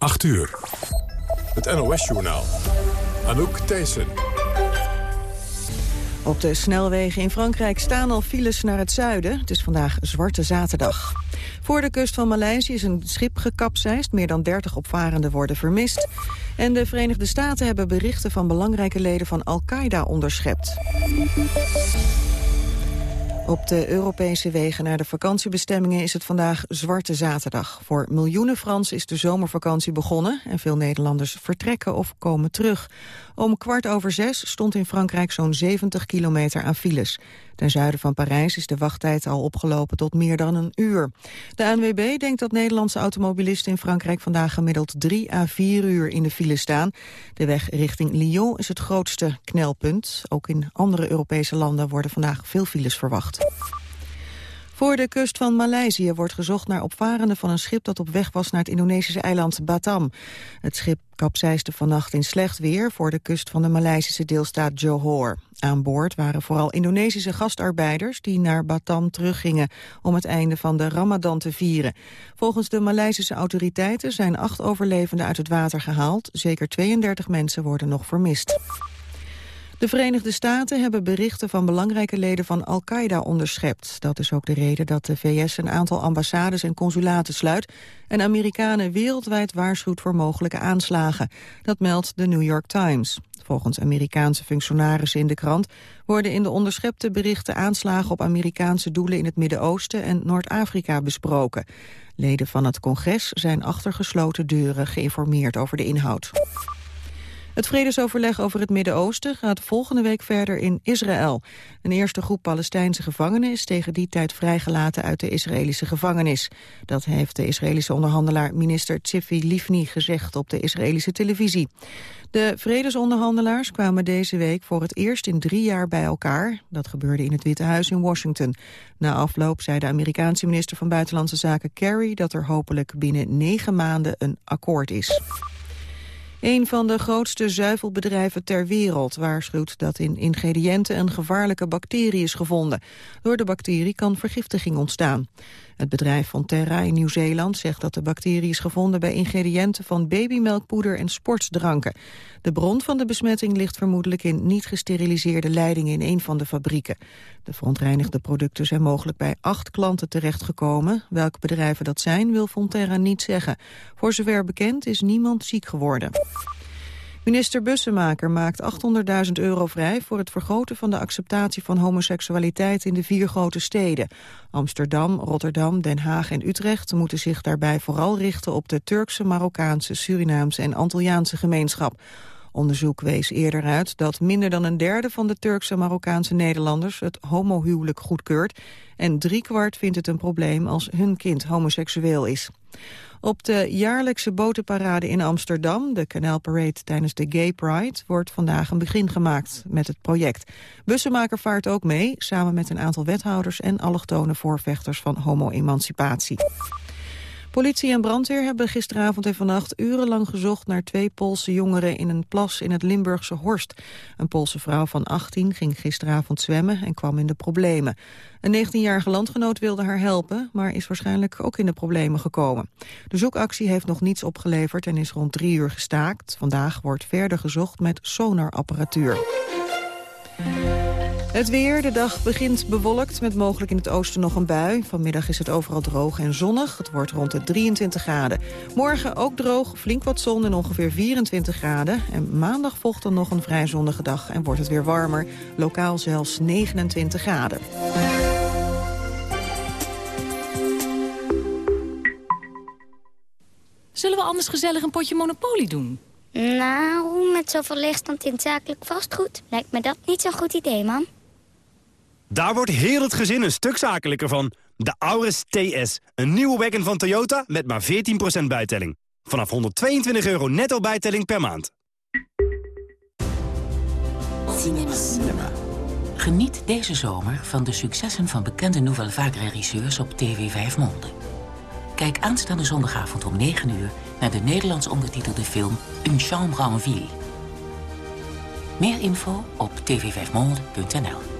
8 uur. Het NOS-journaal. Anouk Thijssen. Op de snelwegen in Frankrijk staan al files naar het zuiden. Het is vandaag Zwarte Zaterdag. Voor de kust van Maleisië is een schip gekapseist. Meer dan 30 opvarenden worden vermist. En de Verenigde Staten hebben berichten van belangrijke leden van Al-Qaeda onderschept. Op de Europese wegen naar de vakantiebestemmingen is het vandaag Zwarte Zaterdag. Voor miljoenen Fransen is de zomervakantie begonnen en veel Nederlanders vertrekken of komen terug. Om kwart over zes stond in Frankrijk zo'n 70 kilometer aan files. Ten zuiden van Parijs is de wachttijd al opgelopen tot meer dan een uur. De ANWB denkt dat Nederlandse automobilisten in Frankrijk vandaag gemiddeld 3 à 4 uur in de file staan. De weg richting Lyon is het grootste knelpunt. Ook in andere Europese landen worden vandaag veel files verwacht. Voor de kust van Maleisië wordt gezocht naar opvarenden van een schip dat op weg was naar het Indonesische eiland Batam. Het schip kapseisde vannacht in slecht weer voor de kust van de Maleisische deelstaat Johor. Aan boord waren vooral Indonesische gastarbeiders die naar Batam teruggingen om het einde van de Ramadan te vieren. Volgens de Maleisische autoriteiten zijn acht overlevenden uit het water gehaald. Zeker 32 mensen worden nog vermist. De Verenigde Staten hebben berichten van belangrijke leden van Al-Qaeda onderschept. Dat is ook de reden dat de VS een aantal ambassades en consulaten sluit... en Amerikanen wereldwijd waarschuwt voor mogelijke aanslagen. Dat meldt de New York Times. Volgens Amerikaanse functionarissen in de krant... worden in de onderschepte berichten aanslagen op Amerikaanse doelen... in het Midden-Oosten en Noord-Afrika besproken. Leden van het congres zijn achter gesloten deuren geïnformeerd over de inhoud. Het vredesoverleg over het Midden-Oosten gaat volgende week verder in Israël. Een eerste groep Palestijnse gevangenen is tegen die tijd vrijgelaten uit de Israëlische gevangenis. Dat heeft de Israëlische onderhandelaar minister Tzifi Livni gezegd op de Israëlische televisie. De vredesonderhandelaars kwamen deze week voor het eerst in drie jaar bij elkaar. Dat gebeurde in het Witte Huis in Washington. Na afloop zei de Amerikaanse minister van Buitenlandse Zaken Kerry dat er hopelijk binnen negen maanden een akkoord is. Een van de grootste zuivelbedrijven ter wereld waarschuwt dat in ingrediënten een gevaarlijke bacterie is gevonden. Door de bacterie kan vergiftiging ontstaan. Het bedrijf Fonterra in Nieuw-Zeeland zegt dat de bacterie is gevonden bij ingrediënten van babymelkpoeder en sportsdranken. De bron van de besmetting ligt vermoedelijk in niet gesteriliseerde leidingen in een van de fabrieken. De verontreinigde producten zijn mogelijk bij acht klanten terechtgekomen. Welke bedrijven dat zijn wil Fonterra niet zeggen. Voor zover bekend is niemand ziek geworden. Minister Bussemaker maakt 800.000 euro vrij voor het vergroten van de acceptatie van homoseksualiteit in de vier grote steden. Amsterdam, Rotterdam, Den Haag en Utrecht moeten zich daarbij vooral richten op de Turkse, Marokkaanse, Surinaamse en Antilliaanse gemeenschap. Onderzoek wees eerder uit dat minder dan een derde van de Turkse Marokkaanse Nederlanders het homohuwelijk goedkeurt en driekwart vindt het een probleem als hun kind homoseksueel is. Op de jaarlijkse botenparade in Amsterdam, de kanaalparade tijdens de Gay Pride, wordt vandaag een begin gemaakt met het project. Bussenmaker vaart ook mee, samen met een aantal wethouders en allochtone voorvechters van homo-emancipatie. Politie en brandweer hebben gisteravond en vannacht urenlang gezocht naar twee Poolse jongeren in een plas in het Limburgse Horst. Een Poolse vrouw van 18 ging gisteravond zwemmen en kwam in de problemen. Een 19-jarige landgenoot wilde haar helpen, maar is waarschijnlijk ook in de problemen gekomen. De zoekactie heeft nog niets opgeleverd en is rond drie uur gestaakt. Vandaag wordt verder gezocht met sonarapparatuur. Het weer, de dag begint bewolkt met mogelijk in het oosten nog een bui. Vanmiddag is het overal droog en zonnig. Het wordt rond de 23 graden. Morgen ook droog, flink wat zon en ongeveer 24 graden. En maandag volgt dan nog een vrij zonnige dag en wordt het weer warmer. Lokaal zelfs 29 graden. Zullen we anders gezellig een potje Monopoly doen? Nou, met zoveel leegstand in zakelijk vastgoed lijkt me dat niet zo'n goed idee, man. Daar wordt heel het gezin een stuk zakelijker van. De Auris TS, een nieuwe wagon van Toyota met maar 14% bijtelling. Vanaf 122 euro netto bijtelling per maand. Cinema. Geniet deze zomer van de successen van bekende Nouvelle Vague regisseurs op TV 5 Monde. Kijk aanstaande zondagavond om 9 uur naar de Nederlands ondertitelde film Une chambre en ville. Meer info op tv5monde.nl.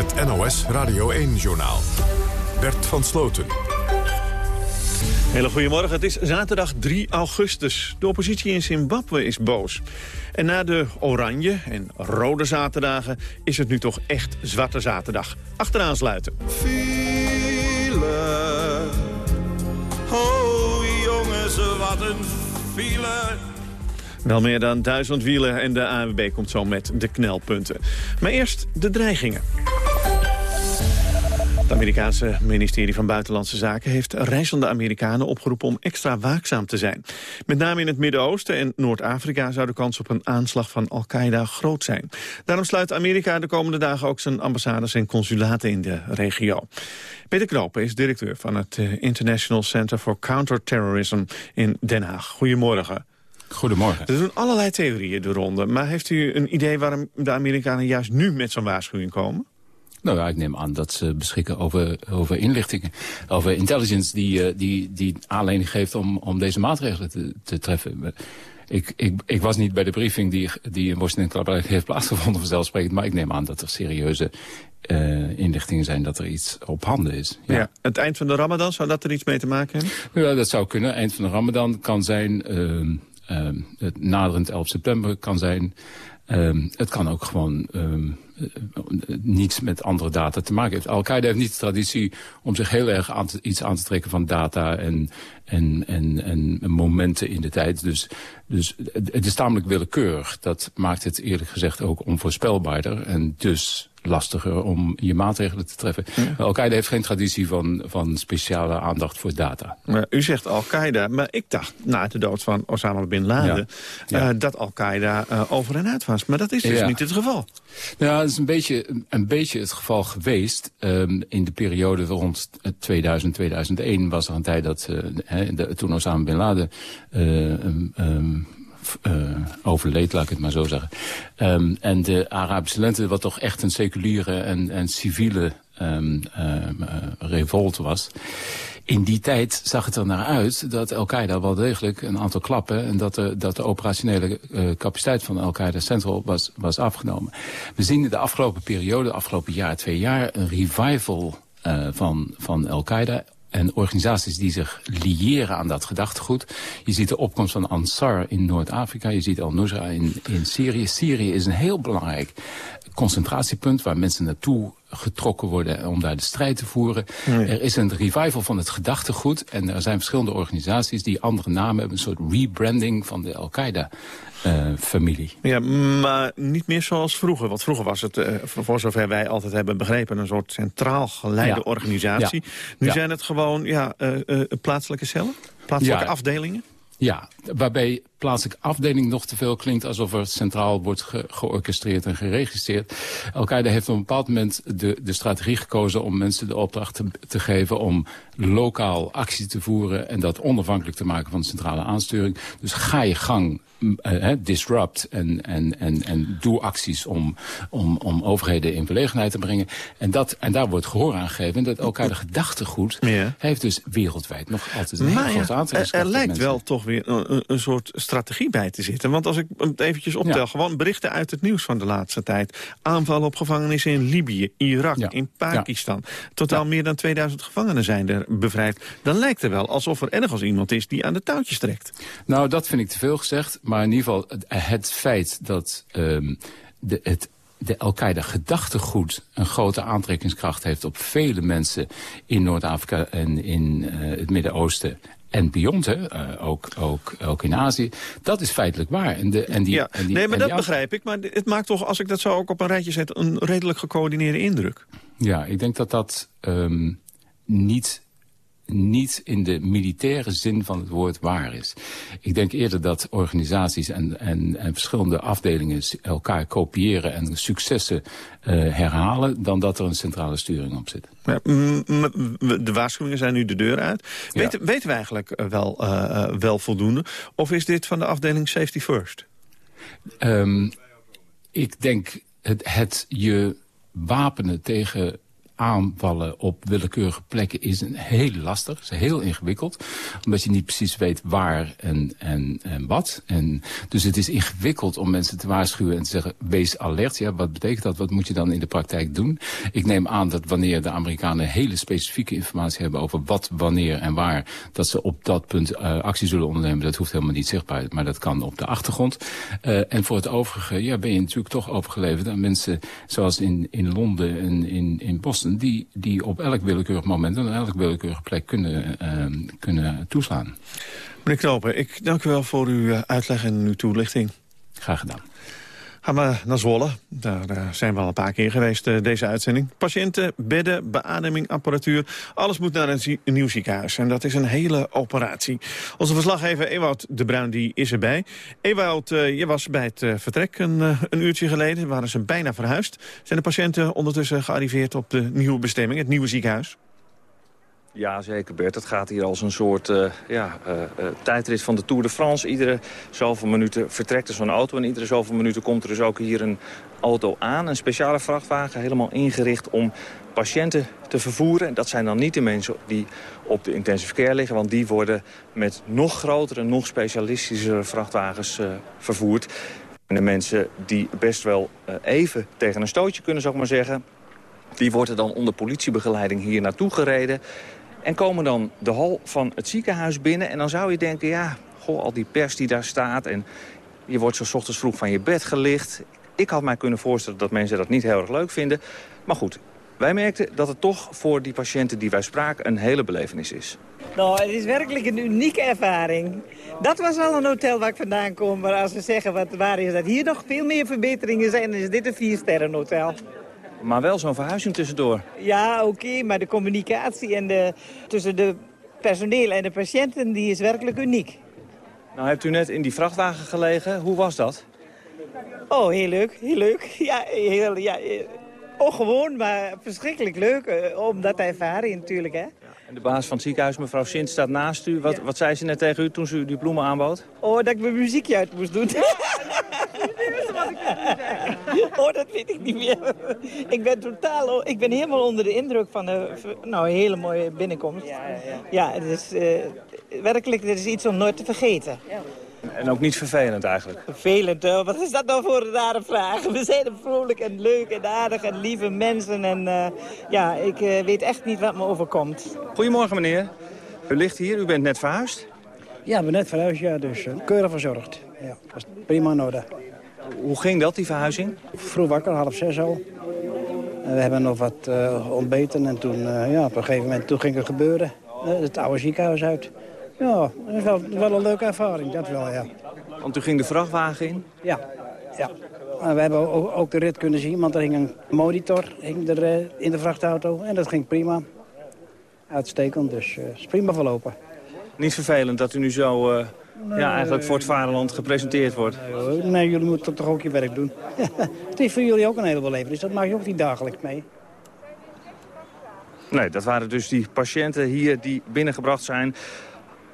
Het NOS Radio 1-journaal. Bert van Sloten. Hele goedemorgen, het is zaterdag 3 augustus. De oppositie in Zimbabwe is boos. En na de oranje en rode zaterdagen is het nu toch echt zwarte zaterdag. Achteraan sluiten. File. Oh jongens, wat een file. Wel meer dan duizend wielen en de ANWB komt zo met de knelpunten. Maar eerst de dreigingen. Het Amerikaanse ministerie van Buitenlandse Zaken heeft reizende Amerikanen opgeroepen om extra waakzaam te zijn. Met name in het Midden-Oosten en Noord-Afrika zou de kans op een aanslag van Al-Qaeda groot zijn. Daarom sluit Amerika de komende dagen ook zijn ambassades en consulaten in de regio. Peter Knopen is directeur van het eh, International Center for Counterterrorism in Den Haag. Goedemorgen. Goedemorgen. Er doen allerlei theorieën de ronde, maar heeft u een idee waarom de Amerikanen juist nu met zo'n waarschuwing komen? Nou ja, ik neem aan dat ze beschikken over, over inlichtingen, over intelligence die, uh, die, die aanleiding geeft om, om deze maatregelen te, te treffen. Ik, ik, ik was niet bij de briefing die, die in Washington heeft plaatsgevonden vanzelfsprekend, maar ik neem aan dat er serieuze uh, inlichtingen zijn dat er iets op handen is. Ja. ja. het eind van de ramadan, zou dat er iets mee te maken hebben? Ja, dat zou kunnen. Eind van de ramadan kan zijn, uh, uh, het naderend 11 september kan zijn. het kan ook gewoon niets met andere data te maken heeft. Al-Qaeda heeft niet de traditie om zich heel erg aan te, iets aan te trekken van data en, en, en, en momenten in de tijd. Dus, dus het is tamelijk willekeurig. Dat maakt het eerlijk gezegd ook onvoorspelbaarder. En dus lastiger om je maatregelen te treffen. Ja. Al-Qaeda heeft geen traditie van, van speciale aandacht voor data. Maar u zegt Al-Qaeda, maar ik dacht na de dood van Osama Bin Laden... Ja. Ja. Uh, dat Al-Qaeda uh, over en uit was. Maar dat is dus niet het geval. Nou, dat is een beetje, een beetje het geval geweest. Um, in de periode rond 2000, 2001 was er een tijd dat... Uh, de, toen Osama Bin Laden... Um, um, uh, overleed, laat ik het maar zo zeggen. Um, en de Arabische lente, wat toch echt een seculiere en, en civiele um, revolt was... In die tijd zag het er naar uit dat Al-Qaeda wel degelijk een aantal klappen... en dat de, dat de operationele uh, capaciteit van Al-Qaeda Central was, was afgenomen. We zien in de afgelopen periode, de afgelopen jaar, twee jaar... een revival uh, van, van Al-Qaeda en organisaties die zich liëren aan dat gedachtegoed. Je ziet de opkomst van Ansar in Noord-Afrika. Je ziet Al-Nusra in, in Syrië. Syrië is een heel belangrijk concentratiepunt waar mensen naartoe getrokken worden om daar de strijd te voeren. Nee. Er is een revival van het gedachtegoed en er zijn verschillende organisaties die andere namen hebben. Een soort rebranding van de Al-Qaeda. Uh, familie. Ja, maar niet meer zoals vroeger. Want vroeger was het, uh, voor zover wij altijd hebben begrepen... een soort centraal geleide ja. organisatie. Ja. Nu ja. zijn het gewoon ja, uh, plaatselijke cellen? Plaatselijke afdelingen? Ja, waarbij plaatselijke afdeling nog te veel klinkt... alsof er centraal wordt ge georchestreerd en geregistreerd. Al-Qaeda heeft op een bepaald moment de, de strategie gekozen... om mensen de opdracht te, te geven om lokaal actie te voeren... en dat onafhankelijk te maken van de centrale aansturing. Dus ga je gang, uh, disrupt en, en, en, en doe acties om, om, om overheden in verlegenheid te brengen. En, dat, en daar wordt gehoor aan gegeven. En dat Al-Qaeda gedachtegoed ja. heeft dus wereldwijd nog altijd een heel ja, groot aantal. Er, er lijkt wel toch weer een, een soort strategie bij te zitten. Want als ik het eventjes optel, ja. gewoon berichten uit het nieuws van de laatste tijd. Aanvallen op gevangenissen in Libië, Irak, ja. in Pakistan. Totaal meer dan 2000 gevangenen zijn er bevrijd. Dan lijkt er wel alsof er ergens iemand is die aan de touwtjes trekt. Nou, dat vind ik te veel gezegd. Maar in ieder geval het, feit dat um, de, het de Al-Qaeda gedachtegoed een grote aantrekkingskracht heeft op vele mensen in Noord-Afrika en in uh, het Midden-Oosten en beyond, hè, uh, ook, ook, ook in Azië. Dat is feitelijk waar. En de, en die, ja, en die, nee, maar dat begrijp ik. Maar het maakt toch, als ik dat zo ook op een rijtje zet... een redelijk gecoördineerde indruk. Ja, ik denk dat dat um, niet niet in de militaire zin van het woord waar is. Ik denk eerder dat organisaties en, en, en verschillende afdelingen elkaar kopiëren en successen uh, herhalen... dan dat er een centrale sturing op zit. Ja, de waarschuwingen zijn nu de deur uit. Weten, weten we eigenlijk eh, wel, uh, wel voldoende? Of is dit van de afdeling Safety First? Um, ik denk het, het je wapenen tegen aanvallen op willekeurige plekken is een heel lastig. is heel ingewikkeld. Omdat je niet precies weet waar en, en, en wat. En dus het is ingewikkeld om mensen te waarschuwen en te zeggen... wees alert. Ja, wat betekent dat? Wat moet je dan in de praktijk doen? Ik neem aan dat wanneer de Amerikanen hele specifieke informatie hebben... over wat, wanneer en waar... dat ze op dat punt uh, actie zullen ondernemen. Dat hoeft helemaal niet zichtbaar, maar dat kan op de achtergrond. Uh, en voor het overige ja, ben je natuurlijk toch overgeleverd aan mensen... zoals in, in Londen en in, in Boston die, die op elk willekeurig moment en elk willekeurige plek kunnen, uh, kunnen toeslaan. Meneer Knopen, ik dank u wel voor uw eh, uitleg en uw toelichting. Graag gedaan. Gaan we naar Zwolle. Daar uh, zijn we al een paar keer geweest, uh, deze uitzending. Patiënten, bedden, beademing, apparatuur. Alles moet naar een, nieuw ziekenhuis. En dat is een hele operatie. Onze verslaggever Ewout de Bruin die is erbij. Ewout, uh, je was bij het vertrek een, een, uurtje geleden. Waren ze bijna verhuisd. Zijn de patiënten ondertussen gearriveerd op de nieuwe bestemming, het nieuwe ziekenhuis? Ja, zeker Bert. Het gaat hier als een soort uh, ja, uh, uh, tijdrit van de Tour de France. Iedere zoveel minuten vertrekt er zo'n auto... en iedere zoveel minuten komt er dus ook hier een auto aan. Een speciale vrachtwagen, helemaal ingericht om patiënten te vervoeren. En dat zijn dan niet de mensen die op de intensive care liggen... want die worden met nog grotere, nog specialistischere vrachtwagens vervoerd. En de mensen die best wel even tegen een stootje kunnen, zou ik maar zeggen... die worden dan onder politiebegeleiding hier naartoe gereden... En komen dan de hal van het ziekenhuis binnen. En dan zou je denken, ja, goh, al die pers die daar staat... en je wordt zo ochtends vroeg van je bed gelicht. Ik had mij kunnen voorstellen dat mensen dat niet heel erg leuk vinden. Maar goed, wij merkten dat het toch voor die patiënten die wij spraken... een hele belevenis is. Nou, het is werkelijk een unieke ervaring. Dat was al een hotel waar ik vandaan kom. Maar als we zeggen wat waar is dat hier nog veel meer verbeteringen zijn... dan is dit een vier hotel. Maar wel zo'n verhuizing tussendoor. Ja, oké, maar de communicatie en de, tussen de personeel en de patiënten die is werkelijk uniek. Nou, hebt u net in die vrachtwagen gelegen. Hoe was dat? Oh, heel leuk, heel leuk. Ja, heel, ja, ongewoon, maar verschrikkelijk leuk. Eh, om dat te ervaren natuurlijk, hè. En de baas van het ziekenhuis, mevrouw Sint, staat naast u. Wat, wat zei ze net tegen u toen ze u die bloemen aanbood? Oh, dat ik mijn muziekje uit moest doen. Oh, dat weet ik niet meer. Ik ben totaal, ik ben helemaal onder de indruk van een nou, een hele mooie binnenkomst. Ja, ja, ja. ja het is uh, werkelijk, dit is iets om nooit te vergeten. En ook niet vervelend eigenlijk? Vervelend, hè? wat is dat nou voor een rare vraag? We zijn vrolijk en leuk en aardig en lieve mensen. En uh, ja, ik uh, weet echt niet wat me overkomt. Goedemorgen meneer. U ligt hier, u bent net verhuisd? Ja, ik ben net verhuisd, ja, dus uh, keurig verzorgd. Ja, was prima nodig. Hoe ging dat, die verhuizing? Vroeg wakker, half zes al. we hebben nog wat uh, ontbeten en toen, uh, ja, op een gegeven moment toen ging het gebeuren. Uh, het oude ziekenhuis uit. Ja, dat is wel, wel, een leuke ervaring, dat wel, ja. Want toen ging de vrachtwagen in? Ja, ja. we hebben ook, ook, de rit kunnen zien, want er hing een monitor hing er, in de vrachtauto. En dat ging prima. Uitstekend, dus het is prima verlopen. Niet vervelend dat u nu zo ja, eigenlijk voor het vaderland gepresenteerd wordt. Nee, nee, jullie moeten toch ook je werk doen. het is voor jullie ook een heleboel leven, dus dat maak je ook niet dagelijks mee. Nee, dat waren dus die patiënten hier die binnengebracht zijn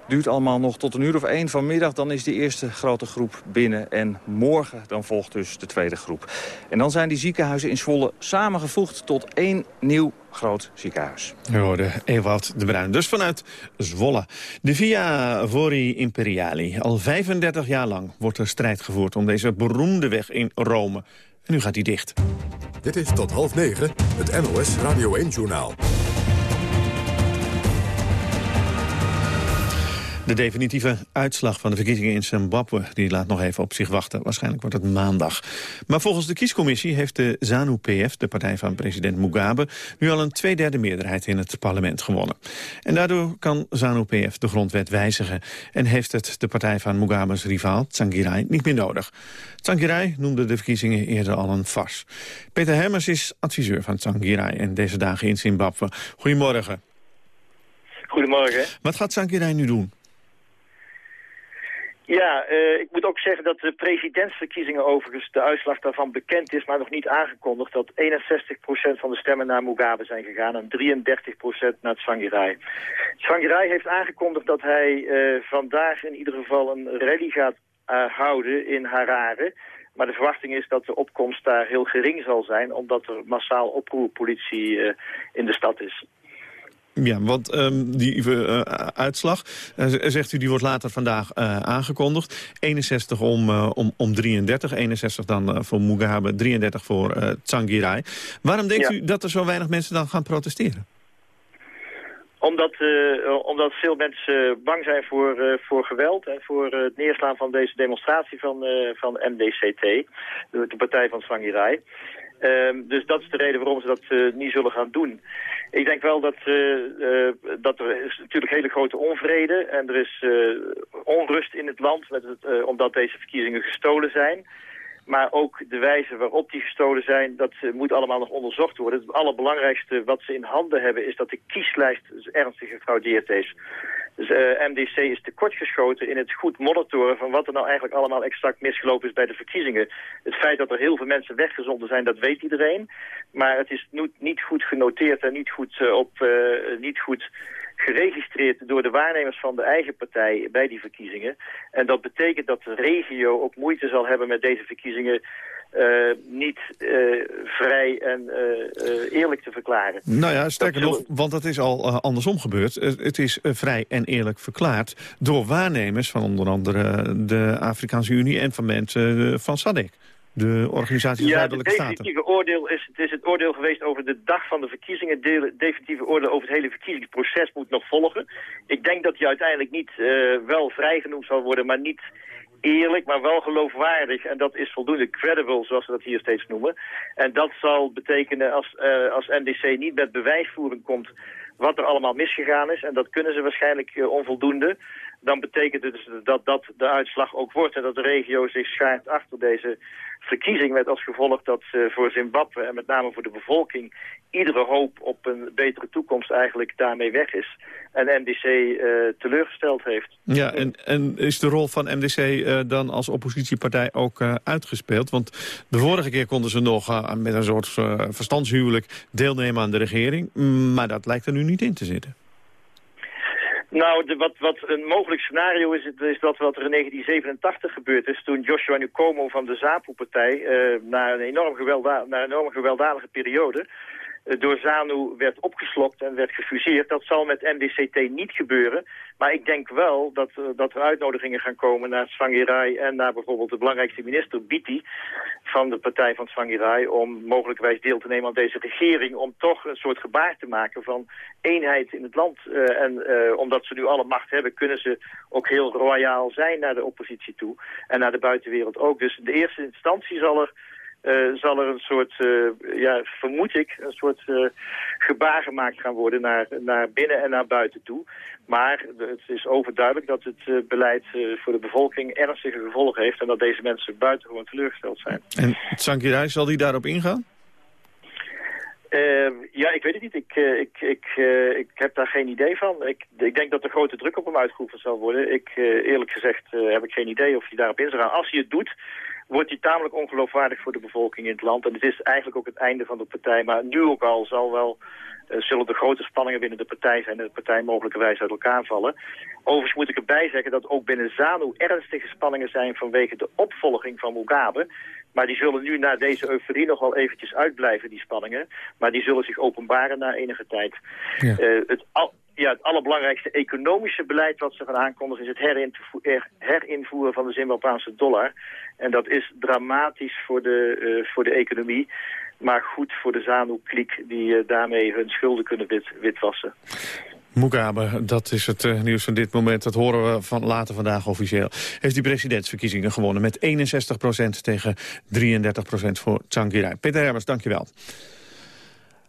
duurt allemaal nog tot een uur of één vanmiddag. Dan is de eerste grote groep binnen. En morgen dan volgt dus de tweede groep. En dan zijn die ziekenhuizen in Zwolle samengevoegd tot één nieuw groot ziekenhuis. We hoorden Ewout de Bruin. Dus vanuit Zwolle. De Via Vori Imperiali. Al 35 jaar lang wordt er strijd gevoerd om deze beroemde weg in Rome. En nu gaat die dicht. Dit is tot half negen, het NOS Radio 1-journaal. De definitieve uitslag van de verkiezingen in Zimbabwe die laat nog even op zich wachten. Waarschijnlijk wordt het maandag. Maar volgens de kiescommissie heeft de ZANU-PF, de partij van president Mugabe... nu al een tweederde meerderheid in het parlement gewonnen. En daardoor kan ZANU-PF de grondwet wijzigen... en heeft het de partij van Mugabe's rivaal Tsvangirai niet meer nodig. Tsvangirai noemde de verkiezingen eerder al een fars. Peter Hemmers is adviseur van Tsvangirai en deze dagen in Zimbabwe. Goedemorgen. Goedemorgen. Wat gaat Tsvangirai nu doen? Ja, uh, ik moet ook zeggen dat de presidentsverkiezingen overigens de uitslag daarvan bekend is, maar nog niet aangekondigd. Dat 61% van de stemmen naar Mugabe zijn gegaan en 33% naar Tsvangirai. Tsvangirai heeft aangekondigd dat hij uh, vandaag in ieder geval een rally gaat uh, houden in Harare. Maar de verwachting is dat de opkomst daar heel gering zal zijn, omdat er massaal oproerpolitie in de stad is. Ja, want um, die uh, uitslag, uh, zegt u, die wordt later vandaag uh, aangekondigd. 61 om, om, om 33, 61 dan voor Mugabe, 33 voor Tsangirai. Waarom denkt ja. u dat er zo weinig mensen dan gaan protesteren? Omdat, omdat veel mensen bang zijn voor, voor geweld en voor het neerslaan van deze demonstratie van, van MDCT, de, de partij van Tsangirai. Um, dus dat is de reden waarom ze dat uh, niet zullen gaan doen. Ik denk wel dat, uh, uh, dat er is natuurlijk hele grote onvrede en er is onrust in het land met het, omdat deze verkiezingen gestolen zijn. Maar ook de wijze waarop die gestolen zijn, dat moet allemaal nog onderzocht worden. Het allerbelangrijkste wat ze in handen hebben is dat de kieslijst ernstig gefraudeerd is. Dus uh, MDC is tekortgeschoten in het goed monitoren van wat er nou eigenlijk allemaal exact misgelopen is bij de verkiezingen. Het feit dat er heel veel mensen weggezonden zijn, dat weet iedereen. Maar het is niet goed genoteerd en niet goed, uh, op, uh, niet goed geregistreerd door de waarnemers van de eigen partij bij die verkiezingen. En dat betekent dat de regio ook moeite zal hebben met deze verkiezingen uh, niet uh, vrij en uh, eerlijk te verklaren. Nou ja, sterker nog, want dat is al andersom gebeurd. het is vrij en eerlijk verklaard door waarnemers van onder andere de Afrikaanse Unie en van mensen van SADC. De organisatie van Zuidelijke Staten. het definitieve oordeel is, het is het oordeel geweest over de dag van de verkiezingen. Het definitieve oordeel over het hele verkiezingsproces moet nog volgen. Ik denk dat hij uiteindelijk niet wel vrijgenoemd zal worden, maar niet eerlijk, maar wel geloofwaardig. En dat is voldoende credible, zoals we dat hier steeds noemen. En dat zal betekenen als, uh, als NDC niet met bewijsvoering komt wat er allemaal misgegaan is. En dat kunnen ze waarschijnlijk uh, onvoldoende. Dan betekent het dus dat dat de uitslag ook wordt. En dat de regio zich schaart achter deze verkiezing. Met als gevolg dat uh, voor Zimbabwe en met name voor de bevolking... iedere hoop op een betere toekomst eigenlijk daarmee weg is. En MDC uh, teleurgesteld heeft. Ja, en, en is de rol van MDC uh, dan als oppositiepartij ook uitgespeeld? Want de vorige keer konden ze nog met een soort verstandshuwelijk deelnemen aan de regering. Maar dat lijkt er nu niet in te zitten. Nou, de, wat, wat een mogelijk scenario is, is dat wat er in 1987 gebeurd is... toen Joshua Nkomo van de ZAPU-partij uh, na, een enorm gewelda na een enorm gewelddadige periode... Eh, door ZANU werd opgeslokt en werd gefuseerd. Dat zal met MDCT niet gebeuren. Maar ik denk wel dat, uh, dat er uitnodigingen gaan komen naar Tsvangirai... en naar bijvoorbeeld de belangrijkste minister, Biti, van de partij van Tsvangirai... om mogelijkwijs deel te nemen aan deze regering... om toch een soort gebaar te maken van eenheid in het land. Uh, en omdat ze nu alle macht hebben, kunnen ze ook heel royaal zijn naar de oppositie toe. En naar de buitenwereld ook. Dus in de eerste instantie zal er uh, zal er een soort, uh, ja, vermoed ik, een soort uh, gebaar gemaakt gaan worden naar, naar binnen en naar buiten toe. Maar het is overduidelijk dat het beleid voor de bevolking ernstige gevolgen heeft... en dat deze mensen buitengewoon teleurgesteld zijn. En Tsankirai, zal die daarop ingaan? Uh, ja, ik weet het niet. Ik, uh, ik, ik, uh, ik heb daar geen idee van. Ik, ik denk dat er grote druk op hem uitgeoefend zal worden. Ik, eerlijk gezegd heb ik geen idee of hij daarop in zal gaan. Als hij het doet, wordt hij tamelijk ongeloofwaardig voor de bevolking in het land. En het is eigenlijk ook het einde van de partij. Maar nu ook al zal wel, uh, zullen de grote spanningen binnen de partij zijn... en de partij mogelijkerwijs uit elkaar vallen. Overigens moet ik erbij zeggen dat ook binnen ZANU ernstige spanningen zijn... vanwege de opvolging van Mugabe. Maar die zullen nu na deze euforie nog wel eventjes uitblijven, die spanningen. Maar die zullen zich openbaren na enige tijd. Ja. Uh, het al ja, het allerbelangrijkste economische beleid wat ze gaan aankondigen... is het herinvoeren van de Zimbabweanse dollar. En dat is dramatisch voor de, uh, voor de economie. Maar goed voor de ZANU-kliek die uh, daarmee hun schulden kunnen wit, witwassen. Mugabe, dat is het nieuws van dit moment. Dat horen we van later vandaag officieel. Heeft die presidentsverkiezingen gewonnen met 61% tegen 33% voor Tsvangirai. Peter Hermers, dankjewel.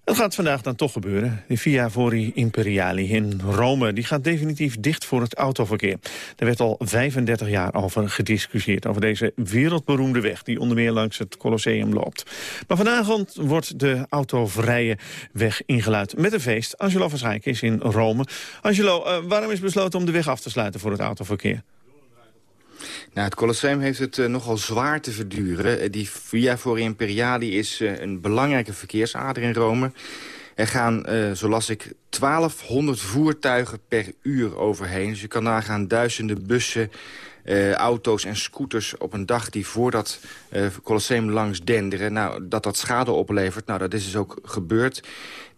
Het gaat vandaag dan toch gebeuren. De Via Fori Imperiali in Rome die gaat definitief dicht voor het autoverkeer. Er werd al 35 jaar over gediscussieerd... over deze wereldberoemde weg die onder meer langs het Colosseum loopt. Maar vanavond wordt de autovrije weg ingeluid met een feest. Angelo van Schaik is in Rome. Angelo, uh, waarom is besloten om de weg af te sluiten voor het autoverkeer? Nou, het Colosseum heeft het uh, nogal zwaar te verduren. Uh, die Via Fori Imperiali is uh, een belangrijke verkeersader in Rome. Er gaan, zo las ik, 1200 voertuigen per uur overheen. Dus je kan nagaan duizenden bussen, auto's en scooters op een dag... die voor dat Colosseum langs denderen. Nou, dat dat schade oplevert, nou, dat is dus ook gebeurd.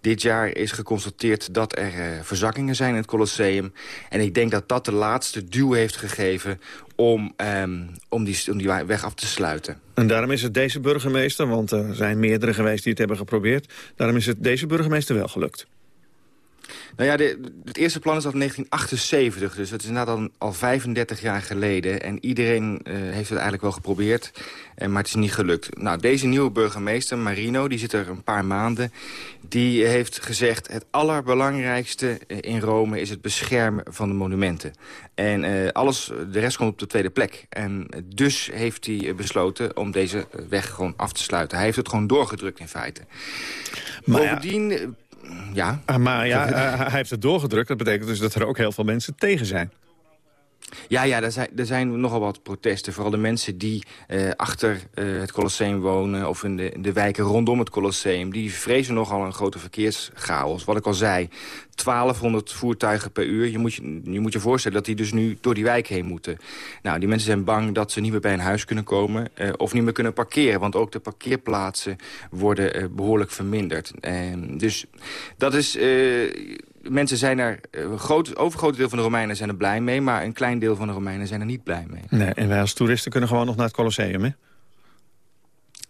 Dit jaar is geconstateerd dat er uh, verzakkingen zijn in het Colosseum. En ik denk dat dat de laatste duw heeft gegeven om, um, om, die, om die weg af te sluiten. En daarom is het deze burgemeester, want er zijn meerdere geweest die het hebben geprobeerd... daarom is het deze burgemeester wel gelukt. Nou ja, de, het eerste plan is al 1978, dus dat is inderdaad al, al 35 jaar geleden. En iedereen uh, heeft het eigenlijk wel geprobeerd, uh, maar het is niet gelukt. Nou, deze nieuwe burgemeester, Marino, die zit er een paar maanden... die heeft gezegd, het allerbelangrijkste in Rome is het beschermen van de monumenten. En uh, alles, de rest komt op de tweede plek. En dus heeft hij besloten om deze weg gewoon af te sluiten. Hij heeft het gewoon doorgedrukt in feite. Maar Bovendien... Ja. Ah, maar ja, hij heeft het doorgedrukt. Dat betekent dus dat er ook heel veel mensen tegen zijn. Ja, ja er, zijn, er zijn nogal wat protesten. Vooral de mensen die uh, achter uh, het Colosseum wonen... of in de, de wijken rondom het Colosseum... die vrezen nogal een grote verkeerschaos. Wat ik al zei, 1200 voertuigen per uur. Je moet je, je moet je voorstellen dat die dus nu door die wijk heen moeten. Nou, die mensen zijn bang dat ze niet meer bij een huis kunnen komen... Uh, of niet meer kunnen parkeren. Want ook de parkeerplaatsen worden behoorlijk verminderd. dus dat is mensen zijn er, een groot, overgrote deel van de Romeinen zijn er blij mee... maar een klein deel van de Romeinen zijn er niet blij mee. Nee, en wij als toeristen kunnen gewoon nog naar het Colosseum, hè?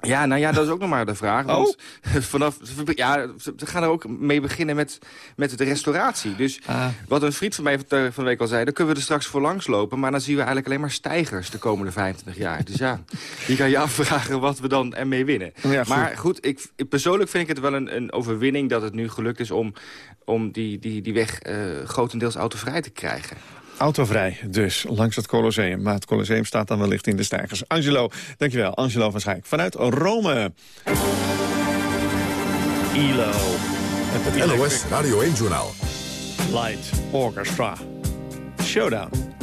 Ja, nou ja, dat is ook nog maar de vraag. Want oh. vanaf, ja, ze gaan er ook mee beginnen met, met de restauratie. Dus ah. wat een vriend van mij van de week al zei... dan kunnen we er straks voor langs lopen... maar dan zien we eigenlijk alleen maar stijgers de komende 25 jaar. Dus ja, je kan je afvragen wat we dan ermee winnen. maar goed, ik, persoonlijk vind ik het wel een, een overwinning... dat het nu gelukt is om, om die, die, die weg uh, grotendeels autovrij te krijgen. Autovrij dus, langs het Colosseum. Maar het Colosseum staat dan wellicht in de stijgers. Angelo, dankjewel. Angelo van Schaik vanuit Rome. ILO. Het LOS Radio 1-journaal. Light Orchestra. Showdown.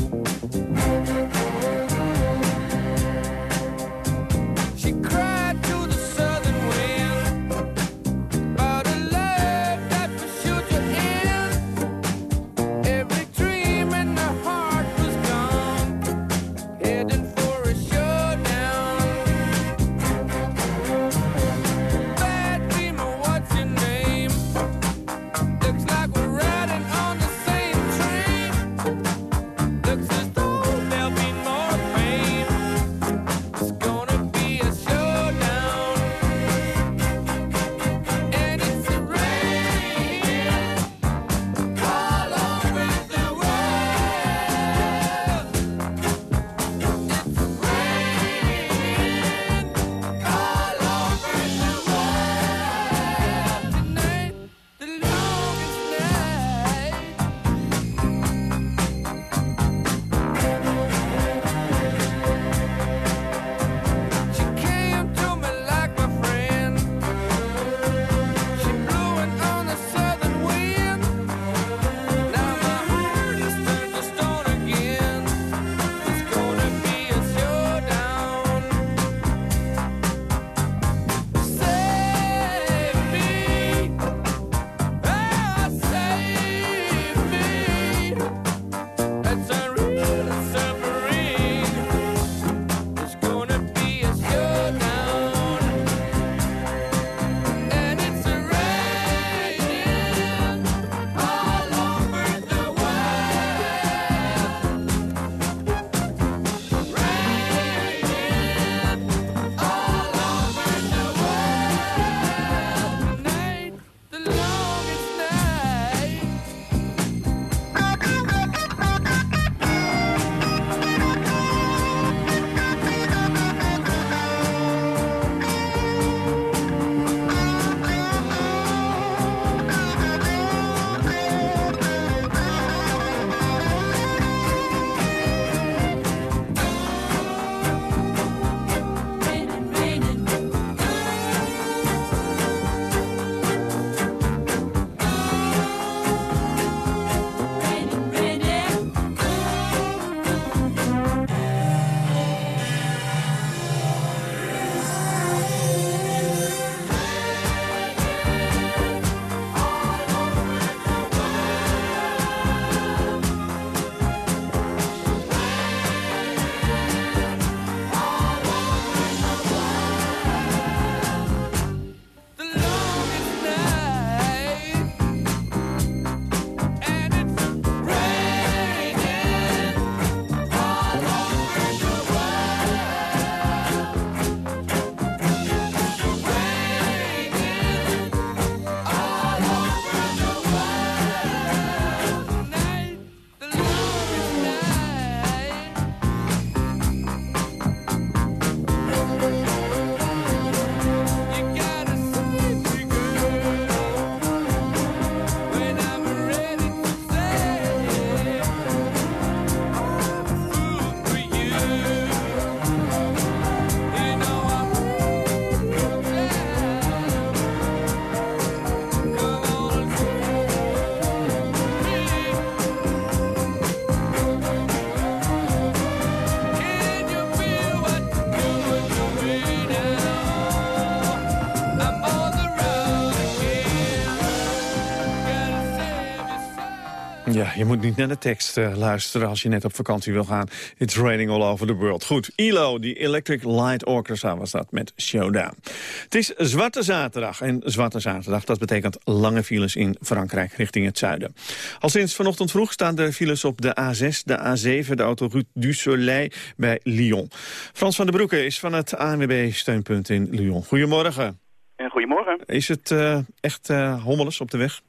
Je moet niet naar de tekst uh, luisteren als je net op vakantie wil gaan. It's raining all over the world. Goed, ILO, die Electric Light Orchestra was dat met Showdown. Het is Zwarte Zaterdag. En Zwarte Zaterdag, dat betekent lange files in Frankrijk richting het zuiden. Al sinds vanochtend vroeg staan de files op de A6, de A7, de autoroute du Soleil bij Lyon. Frans van der Broeke is van het ANWB-steunpunt in Lyon. Goedemorgen. En goedemorgen. Is het uh, echt uh, hommeles op de weg?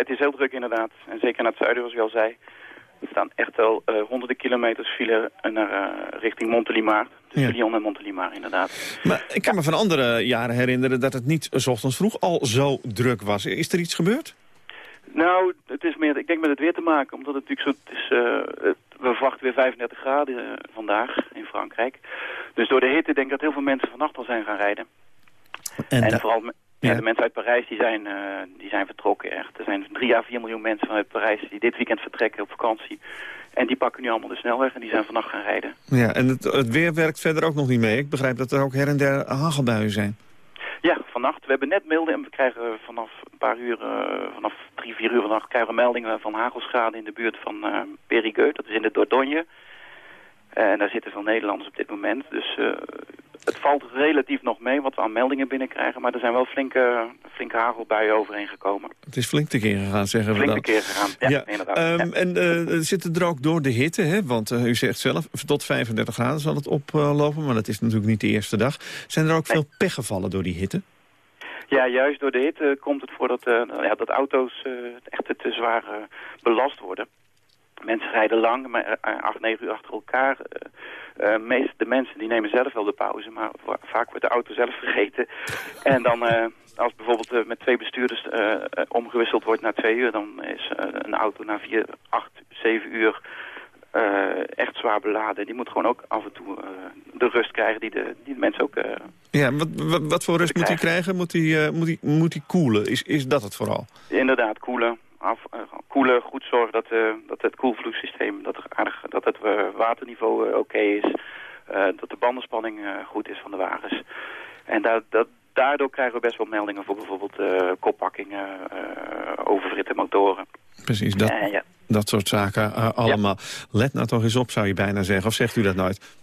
Het is heel druk inderdaad. En zeker naar het zuiden, zoals je al zei. Er staan echt wel uh, honderden kilometers file naar uh, richting Montelimar. Ja. Lyon en Montelimar, inderdaad. Maar ik kan me van andere jaren herinneren dat het niet s ochtends vroeg al zo druk was. Is er iets gebeurd? Nou, het is meer, ik denk met het weer te maken. Omdat het natuurlijk zo, het is, uh, het, we verwachten weer 35 graden vandaag in Frankrijk. Dus door de hitte denk ik dat heel veel mensen vannacht al zijn gaan rijden. En, en vooral ja. de mensen uit Parijs die zijn, uh, die zijn vertrokken echt. Er zijn 3 à 4 miljoen mensen vanuit Parijs die dit weekend vertrekken op vakantie. En die pakken nu allemaal de snelweg en die zijn vannacht gaan rijden. Ja, en het, het weer werkt verder ook nog niet mee. Ik begrijp dat er ook her en der hagelbuien zijn. Ja, vannacht. We hebben net melden en we krijgen vanaf een paar uur, uh, vanaf drie, vier uur vannacht, krijgen we meldingen van hagelschade in de buurt van uh, Périgueux. Dat is in de Dordogne. En daar zitten veel Nederlanders op dit moment. Dus het valt relatief nog mee wat we aan meldingen binnenkrijgen. Maar er zijn wel flinke, flinke hagelbuien overheen gekomen. Het is flink te keer gegaan, zeggen flink we dan. Flink te keer gegaan, ja, ja. inderdaad. Um, ja. En uh, zit er ook door de hitte, hè? want uh, u zegt zelf tot 35 graden zal het oplopen. maar dat is natuurlijk niet de eerste dag. Zijn er ook nee. veel pechgevallen door die hitte? Ja, juist door de hitte komt het voor dat, uh, ja, dat auto's echt te zwaar belast worden. Mensen rijden lang, maar acht, negen uur achter elkaar. Uh, meest de mensen die nemen zelf wel de pauze, maar vaak wordt de auto zelf vergeten. En dan, uh, als bijvoorbeeld uh, met twee bestuurders omgewisseld wordt na twee uur, dan is een auto na vier, acht, zeven uur echt zwaar beladen. Die moet gewoon ook af en toe de rust krijgen die de, die de mensen ook... ja, wat, wat, wat, voor rust moet hij krijgen? Moet hij, moet hij, moet hij koelen? Is, is dat het vooral? Inderdaad, koelen af, uh, koelen, goed zorgen dat, uh, dat het koelvloeisysteem, dat, er aardig, dat het uh, waterniveau oké okay is. dat de bandenspanning goed is van de wagens. En dat, daardoor krijgen we best wel meldingen voor bijvoorbeeld koppakkingen, oververhitte motoren. Precies, dat, ja. dat soort zaken allemaal. Ja. Let nou toch eens op, zou je bijna zeggen. Of zegt u dat nooit?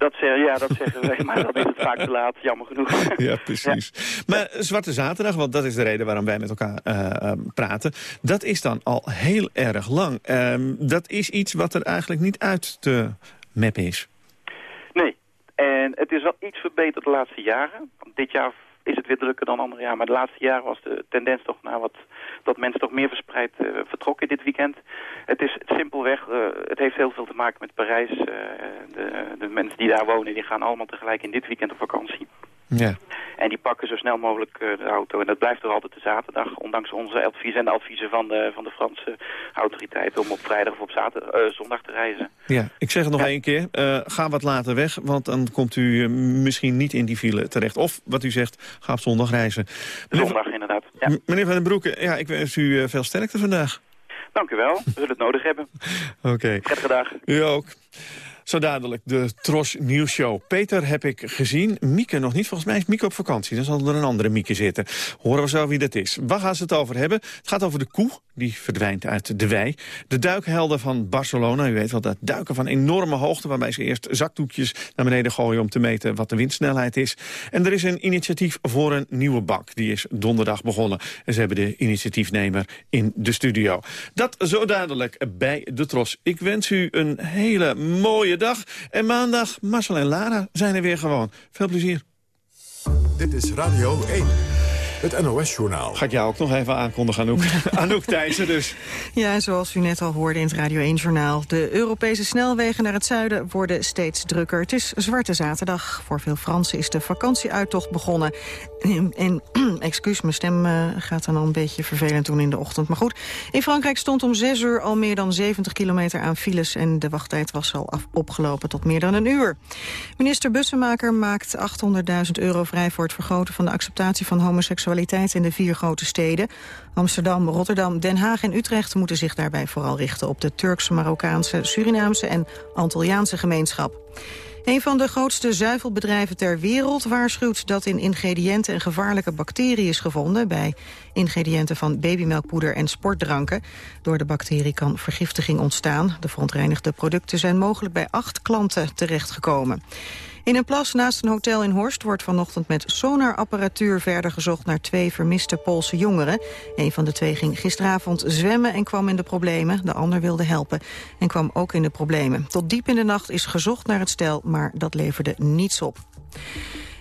Dat zeg, ja, dat zeggen wij, maar dan is het vaak te laat, jammer genoeg. Ja, precies. Ja. Maar Zwarte Zaterdag, want dat is de reden waarom wij met elkaar uh, praten... dat is dan al heel erg lang. Uh, dat is iets wat er eigenlijk niet uit te mappen is. Nee, en het is wel iets verbeterd de laatste jaren. Dit jaar is het weer drukker dan andere jaar. Maar de laatste jaren was de tendens toch naar wat dat mensen toch meer verspreid uh, vertrokken dit weekend. Het is simpelweg, uh, het heeft heel veel te maken met Parijs. Uh, de, de mensen die daar wonen, die gaan allemaal tegelijk in dit weekend op vakantie. Ja. En die pakken zo snel mogelijk uh, de auto. En dat blijft er altijd de zaterdag, ondanks onze adviezen en de adviezen van de, van de Franse autoriteiten... om op vrijdag of op zaterdag, uh, zondag te reizen. Ja, ik zeg het nog ja. één keer. Uh, ga wat later weg, want dan komt u misschien niet in die file terecht. Of, wat u zegt, ga op zondag reizen. Meneer zondag, van, inderdaad. Ja. Meneer Van den Broeke, ja, ik wens u veel sterkte vandaag. Dank u wel. We zullen het nodig hebben. Oké. Okay. Prettige dag. U ook. Zo dadelijk de Tros Nieuwsshow. Peter heb ik gezien. Mieke nog niet. Volgens mij is Mieke op vakantie. Dan zal er een andere Mieke zitten. Horen we zo wie dat is. Waar gaan ze het over hebben? Het gaat over de koe. Die verdwijnt uit de wei. De duikhelden van Barcelona. U weet wel, dat duiken van enorme hoogte... waarbij ze eerst zakdoekjes naar beneden gooien... om te meten wat de windsnelheid is. En er is een initiatief voor een nieuwe bank. Die is donderdag begonnen. En ze hebben de initiatiefnemer in de studio. Dat zo dadelijk bij de Tros. Ik wens u een hele mooie dag. En maandag, Marcel en Lara zijn er weer gewoon. Veel plezier. Dit is Radio 1. Het NOS-journaal. Ga ik jou ook nog even aankondigen, Anouk. Anouk Thijssen dus. Ja, zoals u net al hoorde in het Radio 1-journaal. De Europese snelwegen naar het zuiden worden steeds drukker. Het is Zwarte Zaterdag. Voor veel Fransen is de vakantieuittocht begonnen. En, en excuus, mijn stem uh, gaat dan al een beetje vervelend doen in de ochtend. Maar goed, in Frankrijk stond om 6 uur al meer dan 70 kilometer aan files... en de wachttijd was al af, opgelopen tot meer dan een uur. Minister Bussemaker maakt 800.000 euro vrij... voor het vergroten van de acceptatie van homoseksualiteit in de vier grote steden. Amsterdam, Rotterdam, Den Haag en Utrecht moeten zich daarbij vooral richten op de Turkse, Marokkaanse, Surinaamse en Antilliaanse gemeenschap. Een van de grootste zuivelbedrijven ter wereld waarschuwt dat in ingrediënten een gevaarlijke bacterie is gevonden bij ingrediënten van babymelkpoeder en sportdranken. Door de bacterie kan vergiftiging ontstaan. De verontreinigde producten zijn mogelijk bij acht klanten terechtgekomen. In een plas naast een hotel in Horst wordt vanochtend met sonarapparatuur verder gezocht naar twee vermiste Poolse jongeren. Een van de twee ging gisteravond zwemmen en kwam in de problemen. De ander wilde helpen en kwam ook in de problemen. Tot diep in de nacht is gezocht naar het stel, maar dat leverde niets op.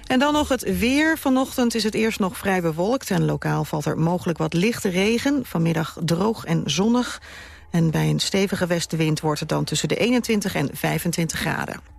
En dan nog het weer. Vanochtend is het eerst nog vrij bewolkt en lokaal valt er mogelijk wat lichte regen. Vanmiddag droog en zonnig. En bij een stevige westenwind wordt het dan tussen de 21 en 25 graden.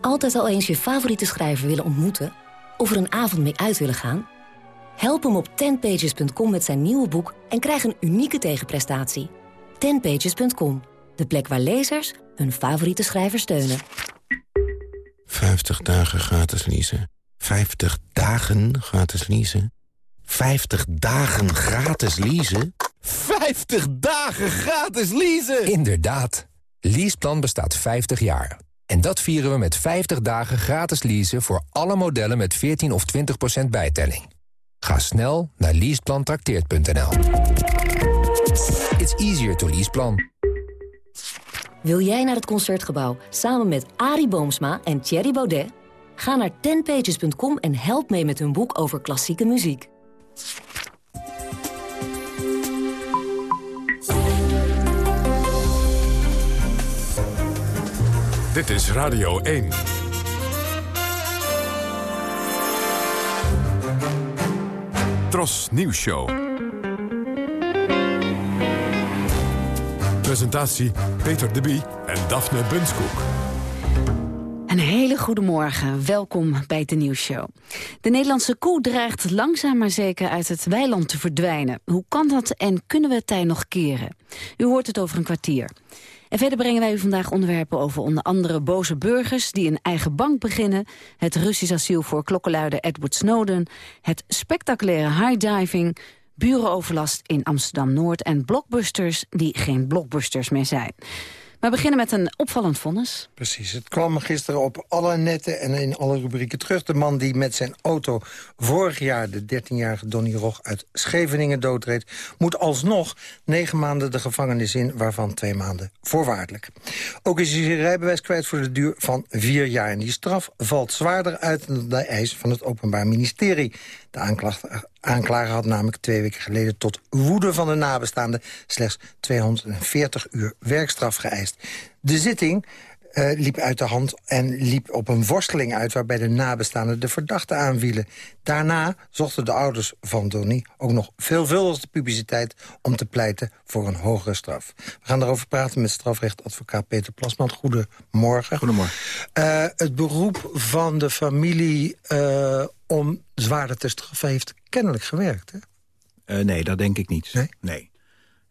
Altijd al eens je favoriete schrijver willen ontmoeten? Of er een avond mee uit willen gaan? Help hem op 10pages.com met zijn nieuwe boek en krijg een unieke tegenprestatie. 10pages.com, de plek waar lezers hun favoriete schrijver steunen. 50 dagen gratis leasen. 50 dagen gratis leasen. 50 dagen gratis leasen? 50 dagen gratis leasen! Inderdaad. Leaseplan bestaat 50 jaar. En dat vieren we met 50 dagen gratis leasen voor alle modellen met 14 of 20% bijtelling. Ga snel naar leaseplantrakteert.nl. It's easier to leaseplan. Wil jij naar het Concertgebouw samen met Arie Boomsma en Thierry Baudet? Ga naar 10pages.com en help mee met hun boek over klassieke muziek. Dit is Radio 1. Tros Nieuws Show. Presentatie Peter de Bie en Daphne Bunskoek. Een hele goede morgen. Welkom bij de nieuwsshow. De Nederlandse koe dreigt langzaam maar zeker uit het weiland te verdwijnen. Hoe kan dat en kunnen we het tij nog keren? U hoort het over een kwartier. En verder brengen wij u vandaag onderwerpen over onder andere boze burgers die een eigen bank beginnen, het Russisch asiel voor klokkenluider Edward Snowden, het spectaculaire highdiving, burenoverlast in Amsterdam-Noord en blockbusters die geen blockbusters meer zijn. We beginnen met een opvallend vonnis. Precies, het kwam gisteren op alle netten en in alle rubrieken terug. De man die met zijn auto vorig jaar de 13-jarige Donny Rog uit Scheveningen doodreed... moet alsnog negen maanden de gevangenis in, waarvan twee maanden voorwaardelijk. Ook is hij zijn rijbewijs kwijt voor de duur van vier jaar. En die straf valt zwaarder uit dan de eis van het Openbaar Ministerie. De aanklager had namelijk twee weken geleden tot woede van de nabestaanden... slechts 240 uur werkstraf geëist. De zitting uh, liep uit de hand en liep op een worsteling uit... waarbij de nabestaanden de verdachte aanvielen. Daarna zochten de ouders van Donny ook nog veelvuldig de publiciteit... om te pleiten voor een hogere straf. We gaan daarover praten met strafrechtadvocaat Peter Plasman. Goedemorgen. Goedemorgen. Uh, het beroep van de familie uh, om zwaarder te straffen heeft kennelijk gewerkt, hè? nee, dat denk ik niet. Nee? Nee.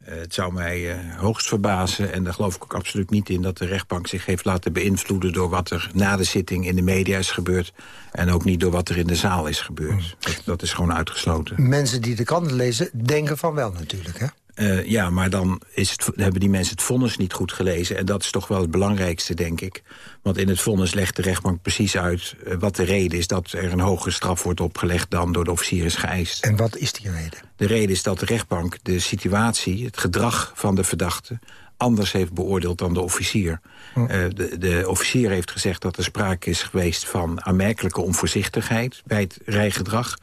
Uh, het zou mij uh, hoogst verbazen, en daar geloof ik ook absoluut niet in... dat de rechtbank zich heeft laten beïnvloeden door wat er na de zitting in de media is gebeurd... en ook niet door wat er in de zaal is gebeurd. Mm. Dat, dat, is gewoon uitgesloten. Mensen die de kranten lezen, denken van wel natuurlijk, hè? Uh, ja, maar dan is het, hebben die mensen het vonnis niet goed gelezen. En dat is toch wel het belangrijkste, denk ik. Want in het vonnis legt de rechtbank precies uit uh, wat de reden is... dat er een hogere straf wordt opgelegd dan door de officier is geëist. En wat is die reden? De reden is dat de rechtbank de situatie, het gedrag van de verdachte anders heeft beoordeeld dan de officier. Uh, de, de, officier heeft gezegd dat er sprake is geweest van aanmerkelijke onvoorzichtigheid bij het rijgedrag.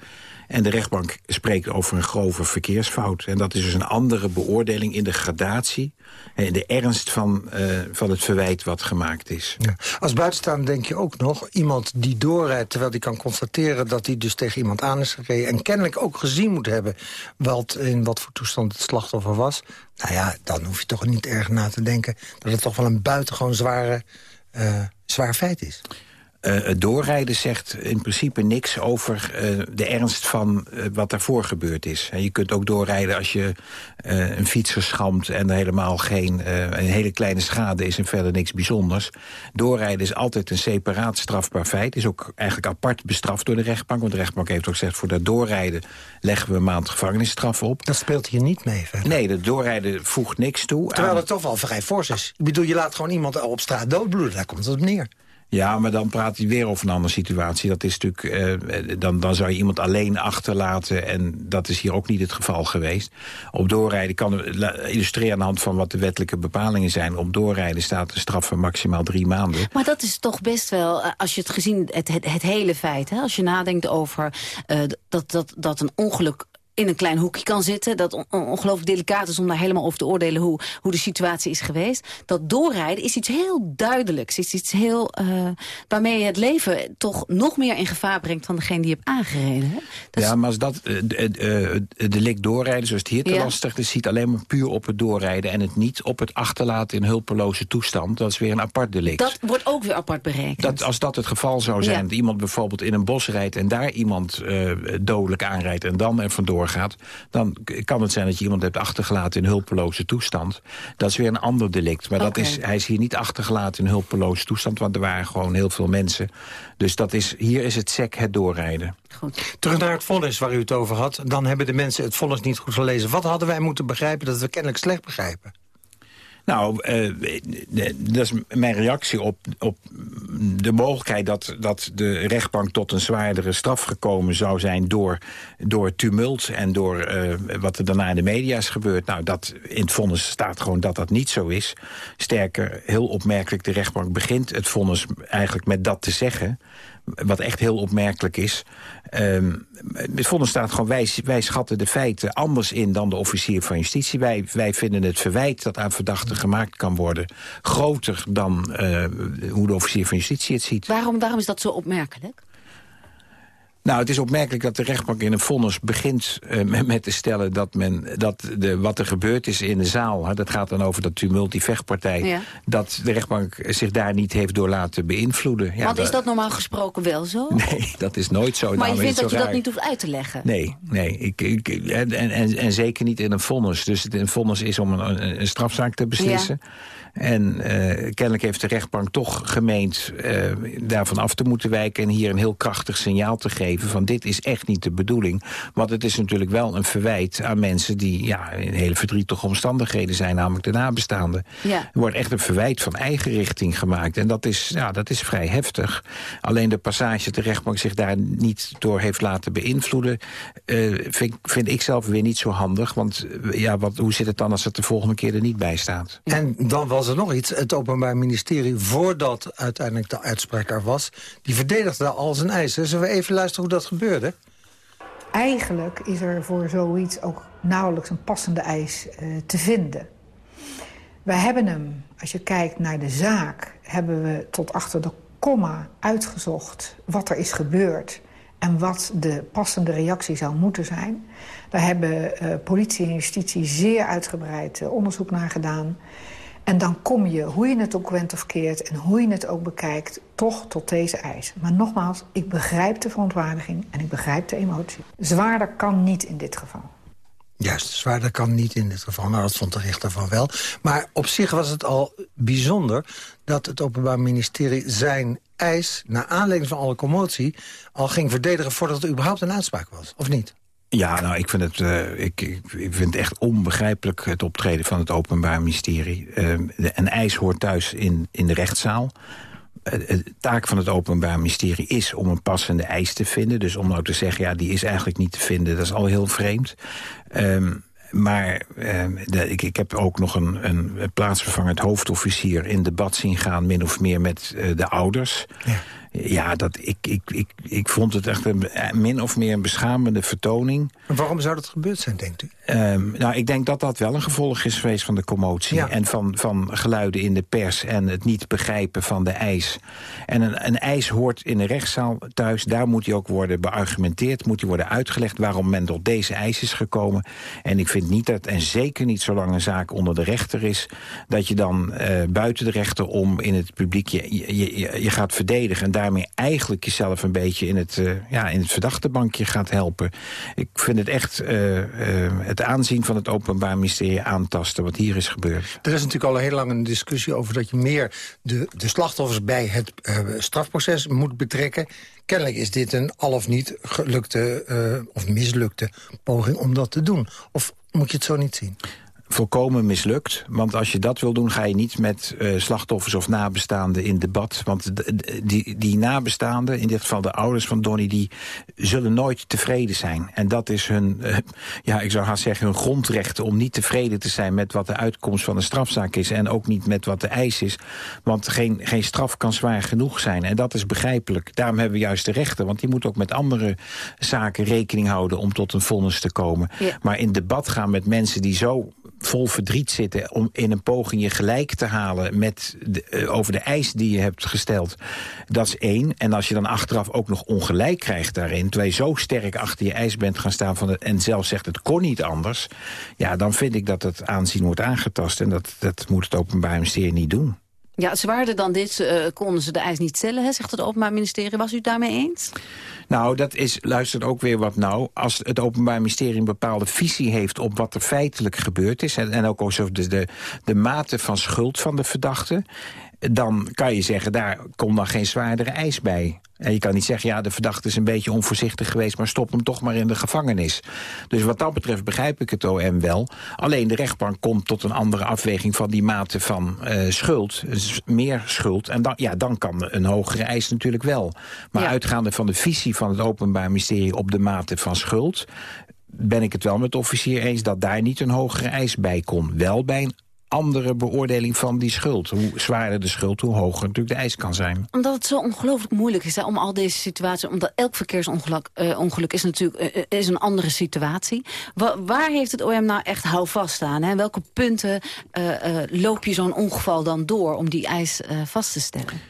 En de rechtbank spreekt over een grove verkeersfout. En dat is dus een andere beoordeling in de gradatie... in de ernst van, uh, van het verwijt wat gemaakt is. Als buitenstaander denk je ook nog... iemand die doorrijdt terwijl hij kan constateren... dat hij dus tegen iemand aan is gereden... en kennelijk ook gezien moet hebben... Wat, in wat voor toestand het slachtoffer was... nou ja, dan hoef je toch niet erg na te denken... dat het toch wel een buitengewoon zware, uh, zwaar feit is. Uh, het doorrijden zegt in principe niks over uh, de ernst van uh, wat daarvoor gebeurd is. En je kunt ook doorrijden als je een fietser schamt... en er helemaal geen een hele kleine schade is en verder niks bijzonders. Doorrijden is altijd een separaat strafbaar feit. Is ook eigenlijk apart bestraft door de rechtbank. Want de rechtbank heeft ook gezegd... voor dat doorrijden leggen we een maand gevangenisstraf op. Dat speelt hier niet mee verder. Nee, het doorrijden voegt niks toe. Terwijl aan... het toch wel vrij fors is. Ik bedoel, je laat gewoon iemand op straat doodbloeden. Daar komt het op neer. Ja, maar dan praat hij weer over een andere situatie. Dat is natuurlijk, uh, dan, dan zou je iemand alleen achterlaten... en dat is hier ook niet het geval geweest. Op doorrijden kan illustreren aan de hand van wat de wettelijke bepalingen zijn. Op doorrijden staat een straf van maximaal drie maanden. Maar dat is toch best wel, als je het gezien, het, het, het hele feit... Hè, als je nadenkt over dat, dat, dat een ongeluk in een klein hoekje kan zitten. Dat on ongelooflijk delicaat is om daar helemaal over te oordelen hoe, hoe de situatie is geweest. Dat doorrijden is iets heel duidelijks. Is iets heel, uh, waarmee je het leven toch nog meer in gevaar brengt van degene die je hebt aangereden. Hè? Ja, maar als dat uh, uh, delict doorrijden, zoals het hier te ja. lastig is, ziet alleen maar puur op het doorrijden en het niet op het achterlaten in hulpeloze toestand. Dat is weer een apart delict. Dat wordt ook weer apart berekend. Dat, als dat het geval zou zijn, ja. dat iemand bijvoorbeeld in een bos rijdt en daar iemand dodelijk aanrijdt en dan er vandoor gaat... dan kan het zijn dat je iemand hebt achtergelaten in hulpeloze toestand. Dat is weer een ander delict. Maar okay. dat is, hij is hier niet achtergelaten in hulpeloze toestand... want er waren gewoon heel veel mensen. Dus dat is, hier is het sec het doorrijden. Goed. Terug naar het vonnis waar u het over had. Dan hebben de mensen het vonnis niet goed gelezen. Wat hadden wij moeten begrijpen dat we kennelijk slecht begrijpen? Nou, uh, dat is mijn reactie op, op de mogelijkheid dat, dat de rechtbank tot een zwaardere straf gekomen zou zijn door, door tumult en door uh, wat er daarna in de media is gebeurd. Nou, dat, in het vonnis staat gewoon dat dat niet zo is. Sterker, heel opmerkelijk, de rechtbank begint het vonnis eigenlijk met dat te zeggen wat echt heel opmerkelijk is. Um, het vonnis staat gewoon, wij, wij schatten de feiten anders in dan de officier van justitie. Wij, wij vinden het verwijt dat aan verdachten gemaakt kan worden... groter dan uh, hoe de officier van justitie het ziet. Waarom, waarom is dat zo opmerkelijk? Nou, het is opmerkelijk dat de rechtbank in een vonnis begint uh, met, te stellen... dat, men, dat de, wat er gebeurd is in de zaal, hè, dat gaat dan over dat tumult, die vechtpartij... Ja. dat de rechtbank zich daar niet heeft door laten beïnvloeden. Ja, Want is dat normaal gesproken wel zo? Nee, dat is nooit zo. Maar nou, je vindt dat je raar. dat niet hoeft uit te leggen? Nee, nee ik, ik, en, en, en zeker niet in een vonnis. Dus het een vonnis is om een, een, een strafzaak te beslissen... Ja. En uh, kennelijk heeft de rechtbank toch gemeend uh, daarvan af te moeten wijken... en hier een heel krachtig signaal te geven van dit is echt niet de bedoeling. Want het is natuurlijk wel een verwijt aan mensen die ja, in hele verdrietige omstandigheden zijn... namelijk de nabestaanden. Ja. Er wordt echt een verwijt van eigen richting gemaakt. En dat is, ja, dat is vrij heftig. Alleen de passage dat de rechtbank zich daar niet door heeft laten beïnvloeden... Uh, vind, vind ik zelf weer niet zo handig. Want ja, wat, hoe zit het dan als het de volgende keer er niet bij staat? En dan was er nog iets. Het Openbaar Ministerie, voordat uiteindelijk de uitspraak er was... die verdedigde al zijn eisen. Zullen we even luisteren hoe dat gebeurde? Eigenlijk is er voor zoiets ook nauwelijks een passende eis uh, te vinden. We hebben hem, als je kijkt naar de zaak... hebben we tot achter de komma uitgezocht wat er is gebeurd... en wat de passende reactie zou moeten zijn. Daar hebben uh, politie en justitie zeer uitgebreid uh, onderzoek naar gedaan... En dan kom je, hoe je het ook went of keert en hoe je het ook bekijkt... toch tot deze eis. Maar nogmaals, ik begrijp de verontwaardiging en ik begrijp de emotie. Zwaarder kan niet in dit geval. Juist, zwaarder kan niet in dit geval. Nou, dat vond de rechter van wel. Maar op zich was het al bijzonder dat het Openbaar Ministerie zijn eis... naar aanleiding van alle commotie al ging verdedigen... voordat er überhaupt een uitspraak was, of niet? Ja, nou, ik vind het, uh, ik, ik, vind het echt onbegrijpelijk het optreden van het Openbaar Ministerie. Uh, een eis hoort thuis in, in de rechtszaal. Uh, de taak van het Openbaar Ministerie is om een passende eis te vinden. Dus om nou te zeggen, ja, die is eigenlijk niet te vinden, dat is al heel vreemd. Um, maar eh, de, ik, ik heb ook nog een, een plaatsvervangend hoofdofficier in debat zien gaan... min of meer met de ouders. Ja. Ja, dat, ik, ik, ik, ik vond het echt een, min of meer een beschamende vertoning. En waarom zou dat gebeurd zijn, denkt u? Um, nou, ik denk dat dat wel een gevolg is geweest van de commotie. En van, van geluiden in de pers en het niet begrijpen van de eis. En een, een eis hoort in een rechtszaal thuis. Daar moet hij ook worden beargumenteerd. Moet hij worden uitgelegd waarom men tot deze eis is gekomen. En ik vind niet dat, en zeker niet zolang een zaak onder de rechter is... dat je dan uh, buiten de rechter om in het publiek je, je, je, je gaat verdedigen... en daarmee eigenlijk jezelf een beetje in het, uh, ja, in het verdachte bankje gaat helpen. Ik vind het echt uh, het aanzien van het Openbaar Ministerie aantasten... wat hier is gebeurd. Er is natuurlijk al heel lang een discussie over dat je meer de, de slachtoffers bij het strafproces moet betrekken. Kennelijk is dit een al of niet gelukte of mislukte poging om dat te doen. Of moet je het zo niet zien? Volkomen mislukt. Want als je dat wil doen, ga je niet met uh, slachtoffers of nabestaanden in debat. Want die, die nabestaanden, in dit geval de ouders van Donny... die zullen nooit tevreden zijn. En dat is hun, uh, ja, ik zou haast zeggen, hun grondrechten... om niet tevreden te zijn met wat de uitkomst van een strafzaak is... en ook niet met wat de eis is. Want geen, geen straf kan zwaar genoeg zijn. En dat is begrijpelijk. Daarom hebben we juist de rechter. Want die moet ook met andere zaken rekening houden... om tot een vonnis te komen. Ja. Maar in debat gaan met mensen die zo vol verdriet zitten... om in een poging je gelijk te halen met de, uh, over de eis die je hebt gesteld. Dat is één. En als je dan achteraf ook nog ongelijk krijgt daarin... terwijl je zo sterk achter je eis bent gaan staan... Van het, en zelf zegt het kon niet anders... ja, dan vind ik dat het aanzien wordt aangetast. En dat, dat moet het Openbaar Ministerie niet doen. Ja, zwaarder dan dit uh, konden ze de eis niet stellen, hè, zegt het Openbaar Ministerie. Was u het daarmee eens? Nou, dat is, luistert ook weer wat nou. Als het Openbaar Ministerie een bepaalde visie heeft op wat er feitelijk gebeurd is... en, en ook over de, de, de mate van schuld van de verdachte dan kan je zeggen, daar komt dan geen zwaardere eis bij. En je kan niet zeggen, ja, de verdachte is een beetje onvoorzichtig geweest... maar stop hem toch maar in de gevangenis. Dus wat dat betreft begrijp ik het OM wel. Alleen de rechtbank komt tot een andere afweging van die mate van uh, schuld. Meer schuld. En dan, ja, dan kan een hogere eis natuurlijk wel. Maar ja. uitgaande van de visie van het Openbaar Ministerie... op de mate van schuld ben ik het wel met de officier eens dat daar niet een hogere eis bij kon. Wel bij een andere beoordeling van die schuld. Hoe zwaarder de schuld, hoe hoger natuurlijk de eis kan zijn. Omdat het zo ongelooflijk moeilijk is hè, om al deze situaties... omdat elk verkeersongeluk uh, ongeluk is natuurlijk uh, is een andere situatie. Wa waar heeft het OM nou echt houvast aan? Hè? Welke punten uh, loop je zo'n ongeval dan door om die eis vast te stellen?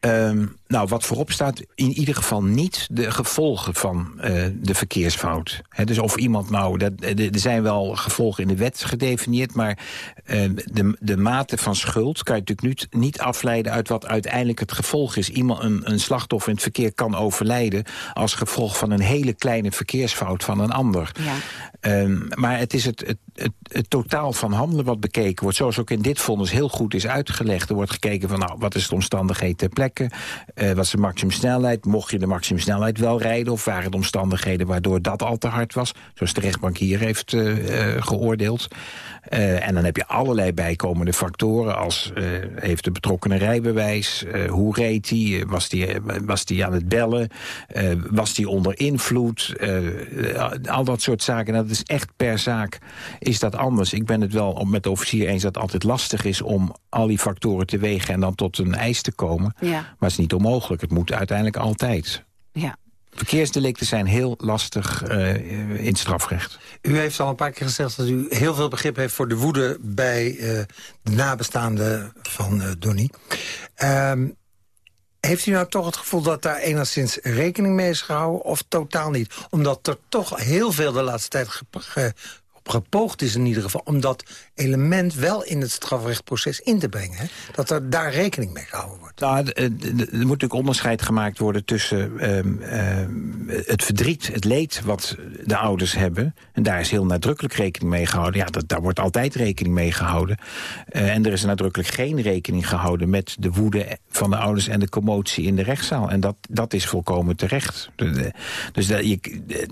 Um, nou, wat voorop staat, in ieder geval niet de gevolgen van uh, de verkeersfout. He, dus of iemand nou, dat, er zijn wel gevolgen in de wet gedefinieerd... maar uh, de, de mate van schuld kan je natuurlijk niet, niet afleiden... uit wat uiteindelijk het gevolg is. Iemand, een, een slachtoffer in het verkeer kan overlijden... als gevolg van een hele kleine verkeersfout van een ander. Ja. Um, maar het is het, het, het, het, totaal van handelen wat bekeken wordt. Zoals ook in dit vonnis heel goed is uitgelegd. Er wordt gekeken van, nou, wat is de omstandigheid ter plekke... Wat is de maximumsnelheid? Mocht je de maximumsnelheid wel rijden? Of waren het omstandigheden waardoor dat al te hard was? Zoals de rechtbank hier heeft uh, uh, geoordeeld. Uh, en dan heb je allerlei bijkomende factoren als uh, heeft de betrokkenen rijbewijs, uh, hoe reed hij, was die, was die aan het bellen, was die onder invloed, al dat soort zaken. Dat is echt per zaak is dat anders. Ik ben het wel met de officier eens dat het altijd lastig is om al die factoren te wegen en dan tot een eis te komen. Ja. Maar het is niet onmogelijk, het moet uiteindelijk altijd. Ja. Verkeersdelicten zijn heel lastig uh, in het strafrecht. U heeft al een paar keer gezegd dat u heel veel begrip heeft... voor de woede bij uh, de nabestaanden van uh, Donny. Um, heeft u nou toch het gevoel dat daar enigszins rekening mee is gehouden... of totaal niet? Omdat er toch heel veel de laatste tijd ge, ge, gepoogd is in ieder geval... om dat element wel in het strafrechtproces in te brengen. Hè? Dat er daar rekening mee gehouden wordt. Nou, er moet natuurlijk onderscheid gemaakt worden tussen um, um, het verdriet, het leed wat de ouders hebben. En daar is heel nadrukkelijk rekening mee gehouden. Ja, dat, daar wordt altijd rekening mee gehouden. Uh, en er is nadrukkelijk geen rekening gehouden met de woede van de ouders en de commotie in de rechtszaal. En dat, dat is volkomen terecht. Dus dat, je,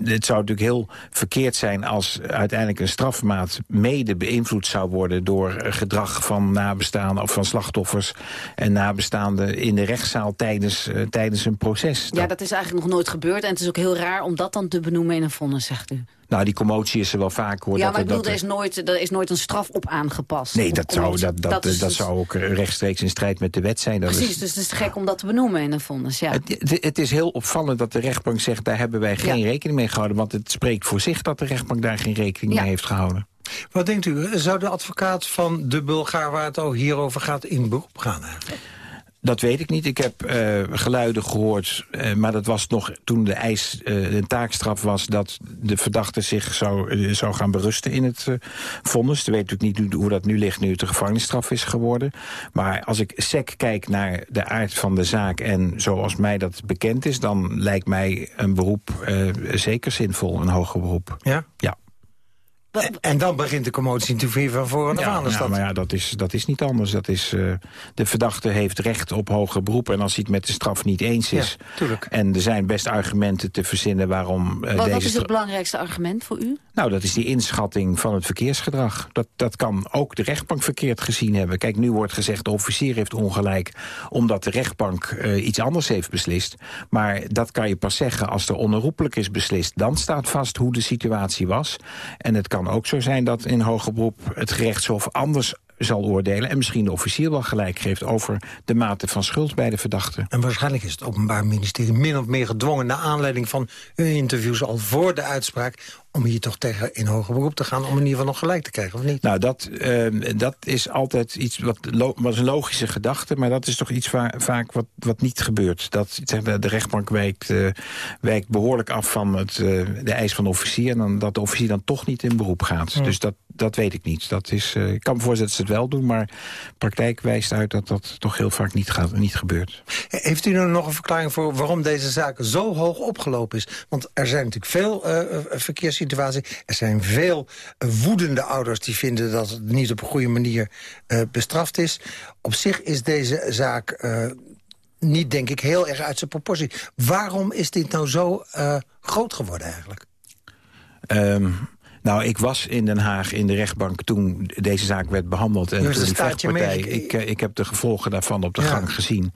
het zou natuurlijk heel verkeerd zijn als uiteindelijk een strafmaat mede beïnvloed zou worden door gedrag van nabestaanden of van slachtoffers en nabestaanden in de rechtszaal tijdens, uh, tijdens een proces. Ja, dat is eigenlijk nog nooit gebeurd en het is ook heel raar om dat dan te benoemen in een vonnis, zegt u. Nou, die commotie is er wel vaak hoor. Ja, dat maar ik bedoel, dat er is, nooit, er is nooit een straf op aangepast. Nee, dat zou, dat, dat, is dat, dus- zou ook rechtstreeks in strijd met de wet zijn. Dat Precies, is, dus het is gek om dat te benoemen in een vonnis, ja. het, het- het is heel opvallend dat de rechtbank zegt... daar hebben wij geen Ja. rekening mee gehouden. Want het spreekt voor zich dat de rechtbank daar geen rekening Ja. mee heeft gehouden. Wat denkt u, zou de advocaat van de Bulgaar waar het ook hierover gaat in beroep gaan eigenlijk? Dat weet ik niet. Ik heb eh, geluiden gehoord, eh, maar dat was nog toen de eis eh, een taakstraf was... dat de verdachte zich zou, zou gaan berusten in het vonnis. We weten natuurlijk niet hoe dat nu ligt, nu het een gevangenisstraf is geworden. Maar als ik sec kijk naar de aard van de zaak en zoals mij dat bekend is... dan lijkt mij een beroep zeker zinvol, een hoger beroep. Ja? Ja. En, en dan begint de commotie natuurlijk van voren af Ja, aan. is ja, dat- maar ja, dat is, dat is niet anders. Dat is, eh, de verdachte heeft recht op hoger beroep. En als hij het met de straf niet eens is... Ja, tuurlijk. en er zijn best argumenten te verzinnen waarom eh, wat, deze... wat is het belangrijkste argument voor u? nou, dat is die inschatting van het verkeersgedrag. Dat, dat kan ook de rechtbank verkeerd gezien hebben. Kijk, nu wordt gezegd de officier heeft ongelijk... omdat de rechtbank eh, iets anders heeft beslist. Maar dat kan je pas zeggen als er onherroepelijk is beslist. Dan staat vast hoe de situatie was. En het kan ook zo zijn dat in hoger beroep het gerechtshof anders zal oordelen... en misschien de officier wel gelijk geeft over de mate van schuld bij de verdachte. En waarschijnlijk is het Openbaar Ministerie min of meer gedwongen... naar aanleiding van uw interviews al voor de uitspraak... om hier toch tegen in hoger beroep te gaan... om in ieder geval nog gelijk te krijgen, of niet? Nou, dat, ehm, dat is altijd iets wat was een logische gedachte... maar dat is toch iets waar, vaak wat, wat niet gebeurt. Dat, zeg, de, de rechtbank wijkt, eh, wijkt behoorlijk af van het, eh, de eis van de officier... en dan, dat de officier dan toch niet in beroep gaat. Dus dat, dat weet ik niet. Dat is, eh, ik kan me voorstellen dat ze het wel doen... maar praktijk wijst uit dat dat toch heel vaak niet, gaat, niet gebeurt. Heeft u nou nog een verklaring voor waarom deze zaak zo hoog opgelopen is? Want er zijn natuurlijk veel eh, Er zijn veel woedende ouders die vinden dat het niet op een goede manier eh, bestraft is. Op zich is deze zaak eh, niet, denk ik, heel erg uit zijn proportie. Waarom is dit nou zo eh, groot geworden eigenlijk? Ehm, nou, ik was in Den Haag in de rechtbank toen deze zaak werd behandeld. En heeft toen die vechtpartij, ik, eh, ik heb de gevolgen daarvan op de Ja. gang gezien.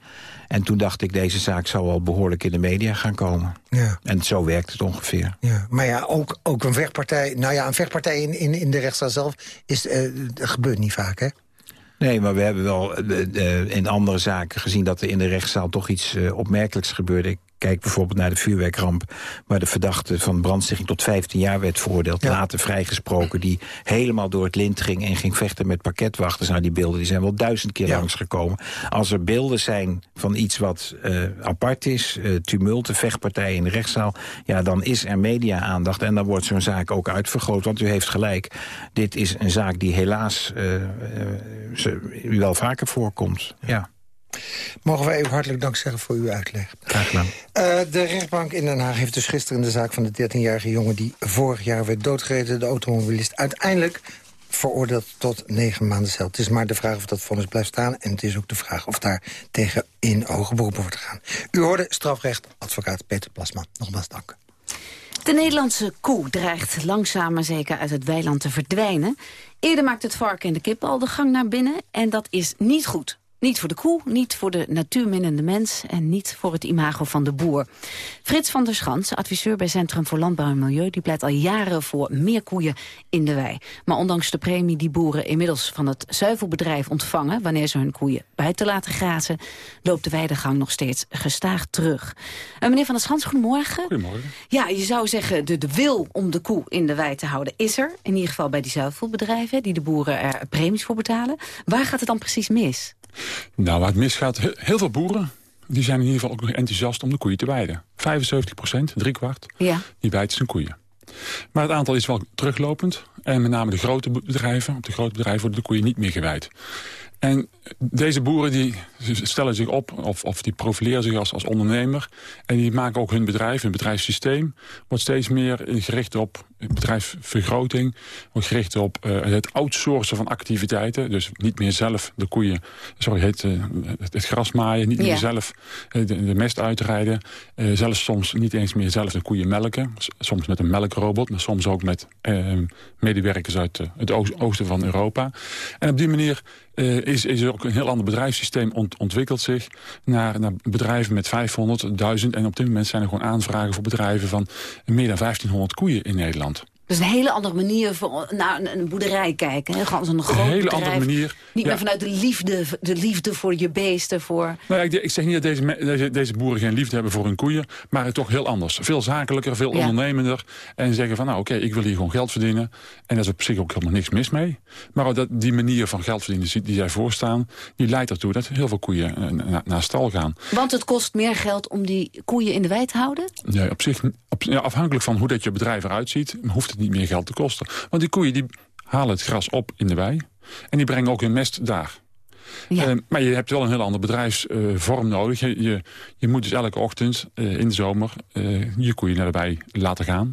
En toen dacht ik, deze zaak zou wel behoorlijk in de media gaan komen. Ja. En zo werkt het ongeveer. Ja, maar ja, ook, ook een vechtpartij. Nou ja, een vechtpartij in, in, in de rechtszaal zelf is, eh, gebeurt niet vaak, hè? Nee, maar we hebben wel eh, in andere zaken gezien... dat er in de rechtszaal toch iets opmerkelijks gebeurde. Ik kijk bijvoorbeeld naar de vuurwerkramp... waar de verdachte van brandstichting tot 15 jaar werd veroordeeld. Later vrijgesproken, die helemaal door het lint ging... en ging vechten met pakketwachters. Nou, die beelden die zijn wel duizend keer langsgekomen. Als er beelden zijn van iets wat eh, apart is... eh tumulten, vechtpartijen in de rechtszaal... ja, dan is er media-aandacht en dan wordt zo'n zaak ook uitvergroot. Want u heeft gelijk, dit is een zaak die helaas... ze- wel vaker voorkomt. Ja. Mogen wij u hartelijk dank zeggen voor uw uitleg. Graag gedaan. Eh, de rechtbank in Den Haag heeft dus gisteren de zaak van de 13-jarige jongen... die vorig jaar werd doodgereden, de automobilist... uiteindelijk veroordeeld tot negen maanden cel. Het is maar de vraag of dat vonnis blijft staan... en het is ook de vraag of daar tegen in hoger beroepen wordt gegaan. U hoorde strafrecht, advocaat Peter Plasman. Nogmaals dank. De Nederlandse koe dreigt langzaam maar zeker uit het weiland te verdwijnen. Eerder maakt het varken en de kip al de gang naar binnen en dat is niet goed. Niet voor de koe, niet voor de natuurminnende mens... en niet voor het imago van de boer. Frits van der Schans, adviseur bij Centrum voor Landbouw en Milieu... die pleit al jaren voor meer koeien in de wei. Maar ondanks de premie die boeren inmiddels van het zuivelbedrijf ontvangen... wanneer ze hun koeien buiten laten grazen... loopt de weidegang nog steeds gestaag terug. Uh, meneer van der Schans, goedemorgen. Goedemorgen. Ja, je zou zeggen, de, de wil om de koe in de wei te houden is er. In ieder geval bij die zuivelbedrijven, die de boeren er premies voor betalen. Waar gaat het dan precies mis? Nou, waar het misgaat, he- heel veel boeren... die zijn in ieder geval ook nog enthousiast om de koeien te weiden. 75 procent, driekwart, Ja. die weidt zijn koeien. Maar het aantal is wel teruglopend. En met name de grote bedrijven, op de grote bedrijven worden de koeien niet meer gewijd. En deze boeren die stellen zich op, of, of die profileren zich als, als ondernemer. En die maken ook hun bedrijf, hun bedrijfssysteem... wordt steeds meer gericht op bedrijfsvergroting. Wordt gericht op uh, het outsourcen van activiteiten. Dus niet meer zelf de koeien, sorry, het, uh, het, het gras maaien. Niet Ja. meer zelf uh, de, de mest uitrijden. Zelfs soms niet eens meer zelf de koeien melken. Soms met een melkrobot, maar soms ook met medewerkers uit het oost- oosten van Europa. En op die manier uh, is, is er ook een heel ander bedrijfssysteem ont, ontwikkeld zich naar, naar bedrijven met 500, 1000. En op dit moment zijn er gewoon aanvragen voor bedrijven van meer dan 1500 koeien in Nederland. Dus een hele andere manier voor, naar een, een boerderij kijken. Hè? Gewoon zo'n groot Een hele bedrijf. andere manier. Niet Ja. meer vanuit de liefde, de liefde voor je beesten. Voor... Nou ja, ik, ik zeg niet dat deze, deze, deze boeren geen liefde hebben voor hun koeien... maar het toch heel anders. Veel zakelijker, veel Ja. ondernemender. En zeggen van, nou oké, ik wil hier gewoon geld verdienen. En daar is op zich ook helemaal niks mis mee. Maar dat, die manier van geld verdienen die- zij voorstaan... die leidt ertoe dat heel veel koeien eh, na- naar stal gaan. Want het kost meer geld om die koeien in de wei te houden? Nee, op zich, op, ja, afhankelijk van hoe dat je bedrijf eruit ziet... hoeft het niet meer geld te kosten. Want die koeien die halen het gras op in de wei... en die brengen ook hun mest daar. Eh, maar je hebt wel een heel ander bedrijfsvorm nodig. Je, je, je moet dus elke ochtend eh, in de zomer eh, je koeien naar de wei laten gaan.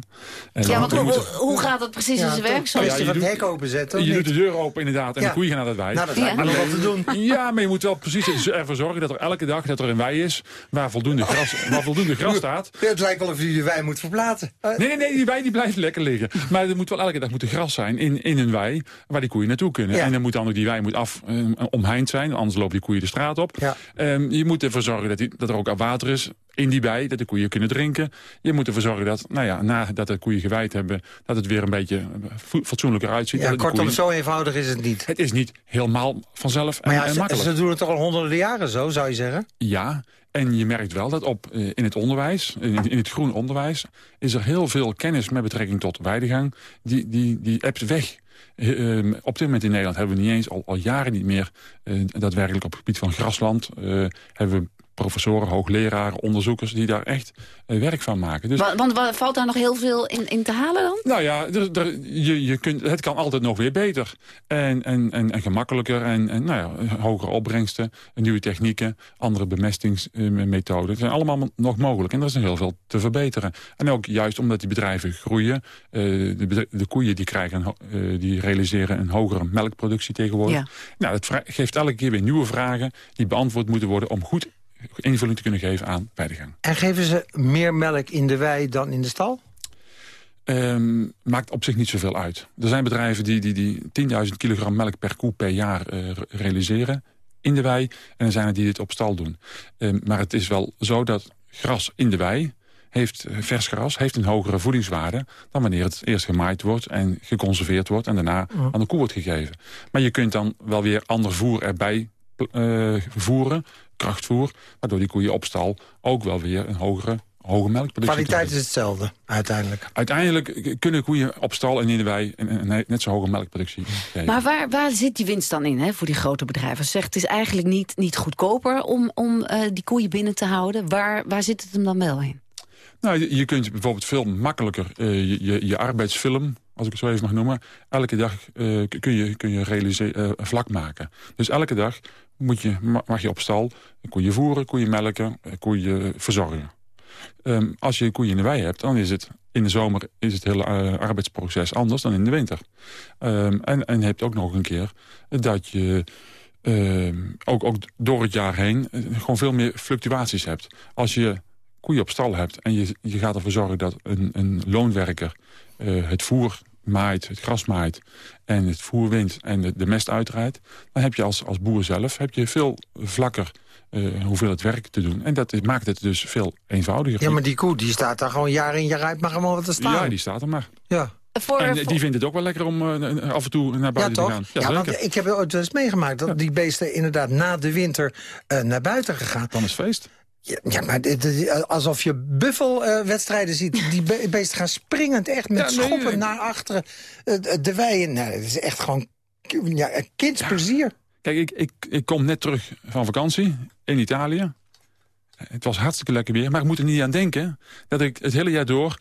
En ja, want je hoe, moet- hoe- hoe gaat dat precies in zijn werk? Zo- Ja, je van het hek openzetten, Je niet? doet de deur open inderdaad en Ja. de koeien gaan naar het wei. Nou, dat me nog wel te doen. Ja, maar je moet wel precies ervoor zorgen dat er elke dag dat er een wei is... waar voldoende gras, waar voldoende gras staat. Het lijkt wel of u de wei moet verplaatsen. Nee, nee, nee, die wei die blijft lekker liggen. Maar er moet wel elke dag moet er gras zijn in, in een wei waar die koeien naartoe kunnen. Ja. En dan moet dan ook die wei moet af, eh, omheind zijn, anders lopen die koeien de straat op. Ehm, je moet ervoor zorgen dat, die, dat er ook water is in die wei, dat de koeien kunnen drinken. Je moet ervoor zorgen dat, nou ja, nadat de koeien gewijd hebben, dat het weer een beetje eh, fatsoenlijker uitziet. Ja, kortom, koeien- zo eenvoudig is het niet. Het is niet helemaal vanzelf en, Maar ja, en ze, makkelijk. ze doen het toch al honderden jaren zo, zou je zeggen? Ja, en je merkt wel dat op, eh, in het onderwijs, in, in het groen onderwijs... is er heel veel kennis met betrekking tot weidegang. Die, die, die appt weg. Eh, ehm, op dit moment in Nederland hebben we niet eens al, al jaren niet meer... eh, daadwerkelijk op het gebied van grasland... eh, hebben we professoren, hoogleraren, onderzoekers... die daar echt eh, werk van maken. Dus, Wa- Want, wa- valt daar nog heel veel in, in te halen dan? nou ja, er, er- je, je kunt, het kan altijd nog weer beter. En, en, en, en gemakkelijker en, en nou ja, hogere opbrengsten, nieuwe technieken, andere bemestingsmethoden. Het zijn allemaal nog mogelijk en er is nog heel veel te verbeteren. En ook juist omdat die bedrijven groeien, eh, de, de koeien die, krijgen, eh, die realiseren een hogere melkproductie tegenwoordig. Ja. Nou, dat geeft elke keer weer nieuwe vragen die beantwoord moeten worden om goed invulling te kunnen geven aan weidegang. En geven ze meer melk in de wei dan in de stal? Ehm, maakt op zich niet zoveel uit. Er zijn bedrijven die, die, die 10.000 kilogram melk per koe per jaar eh, re- realiseren in de wei. En er zijn er die dit op stal doen. Ehm, maar het is wel zo dat gras in de wei heeft, eh, vers gras heeft een hogere voedingswaarde... dan wanneer het eerst gemaaid wordt en geconserveerd wordt... en daarna aan de koe wordt gegeven. Maar je kunt dan wel weer ander voer erbij eh, voeren, krachtvoer... waardoor die koeien op stal ook wel weer een hogere, hoge melkproductie Kwaliteit is hetzelfde, uiteindelijk. Uiteindelijk kunnen koeien op stal en in de wei een, een net zo hoge melkproductie geven. Maar waar, waar zit die winst dan in hè, voor die grote bedrijven? Ze zegt het is eigenlijk niet, niet goedkoper om, om eh, die koeien binnen te houden. Waar, waar zit het hem dan wel in? Nou, je, je kunt bijvoorbeeld veel makkelijker eh, je, je, je arbeidsfilm, als ik het zo even mag noemen... elke dag eh, kun je, kun je realiseer- vlak maken. Dus elke dag moet je, ma- mag je op stal koeien voeren, koeien melken, eh, koeien verzorgen. Ehm, als je koeien in de wei hebt, dan is het in de zomer is het hele eh, arbeidsproces anders dan in de winter. Ehm, en, en je hebt ook nog een keer dat je ehm, ook, ook door het jaar heen eh, gewoon veel meer fluctuaties hebt. Als je koeien op stal hebt en je, je gaat ervoor zorgen dat een, een loonwerker het voer maait, het gras maait en het voer wint en de, de mest uitrijdt, dan heb je als, als boer zelf heb je veel vlakker eh, hoeveelheid werk te doen. En dat is- maakt het dus veel eenvoudiger. Ja, maar die koe die staat daar gewoon jaar in jaar uit, mag helemaal wat te staan. Ja, die staat er maar. Ja. Voor, en eh, voor- die vindt het ook wel lekker om eh, af en toe naar Ja, buiten toch? te gaan. Ja, want zeker. ik heb ooit wel eens meegemaakt dat die beesten inderdaad na de winter eh, naar buiten gegaan. Dan is feest. Ja, ja, maar dit- alsof je buffelwedstrijden ziet. Die be- beesten gaan springend echt met Ja, schoppen naar achteren eh, de weien. Nou, het is echt gewoon ja, een kindsplezier. Kijk, ik, ik, ik kom net terug van vakantie in Italië. Het was hartstikke lekker weer. Maar ik moet er niet aan denken dat ik het hele jaar door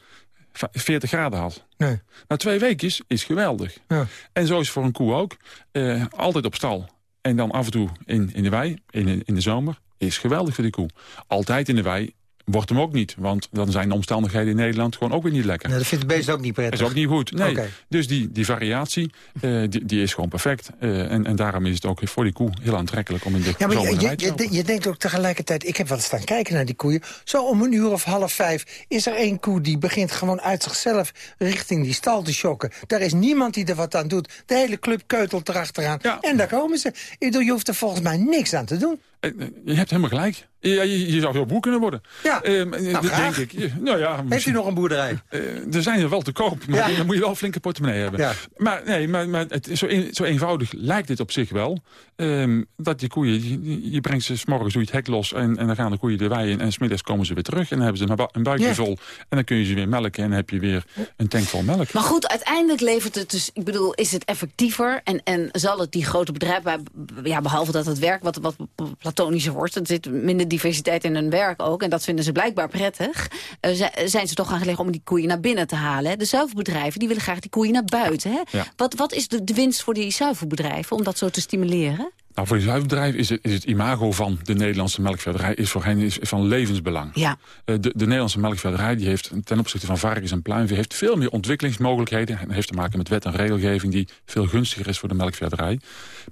va- 40 graden had. Nee. Maar twee weekjes is geweldig. Ja. En zo is het voor een koe ook. Eh, altijd op stal. En dan af en toe in, in de wei, in, in de zomer. Is geweldig voor die koe. Altijd in de wei wordt hem ook niet. Want dan zijn de omstandigheden in Nederland gewoon ook weer niet lekker. Nou, dat vindt de beest ook niet prettig. Dat is ook niet goed. Nee. Dus die, die variatie, eh, die, die is gewoon perfect. Eh, en, en daarom is het ook voor die koe heel aantrekkelijk om in de Ja, maar je, je, denkt ook tegelijkertijd... Ik heb wel eens staan kijken naar die koeien. Zo om een uur of half vijf is er één koe... die begint gewoon uit zichzelf richting die stal te schokken. Daar is niemand die er wat aan doet. De hele club keutelt erachteraan. En daar komen ze. Je hoeft er volgens mij niks aan te doen. Eh, eh, Je hebt helemaal gelijk. Ja, je, je zou heel boer kunnen worden. Ja, nou, dat graag. denk ik. Nou ja, Heeft u nog een boerderij? Eh, er zijn er wel te koop, maar Ja. dan moet je wel een flinke portemonnee hebben. Ja. Maar, nee, maar, maar het is zo, een- zo eenvoudig lijkt dit op zich wel. Ehm, dat die koeien, je, je brengt ze s'morgens doe je het hek los... En, en dan gaan de koeien de wei in en smiddags komen ze weer terug. En dan hebben ze een, buikje Ja. vol. En dan kun je ze weer melken en dan heb je weer een tank vol melk. Maar goed, uiteindelijk levert het dus... Ik bedoel, is het effectiever? En, en zal het die grote bedrijven... Ja, behalve dat het werk wat, wat platonischer wordt... er zit minder diversiteit in hun werk ook... en dat vinden ze blijkbaar prettig... zi- zijn ze toch gaan gelegen om die koeien naar binnen te halen. Hè? De zuivelbedrijven die willen graag die koeien naar buiten. Hè? Ja. Wat, wat is de, de winst voor die zuivelbedrijven om dat zo te stimuleren? Nou, voor die zuivelbedrijven is het, is het imago van de Nederlandse melkveehouderij... is voor hen is, van levensbelang. Ja. Eh, De, de Nederlandse melkveehouderij die heeft ten opzichte van varkens en pluimvee... heeft veel meer ontwikkelingsmogelijkheden. En heeft te maken met wet en regelgeving die veel gunstiger is voor de melkveehouderij.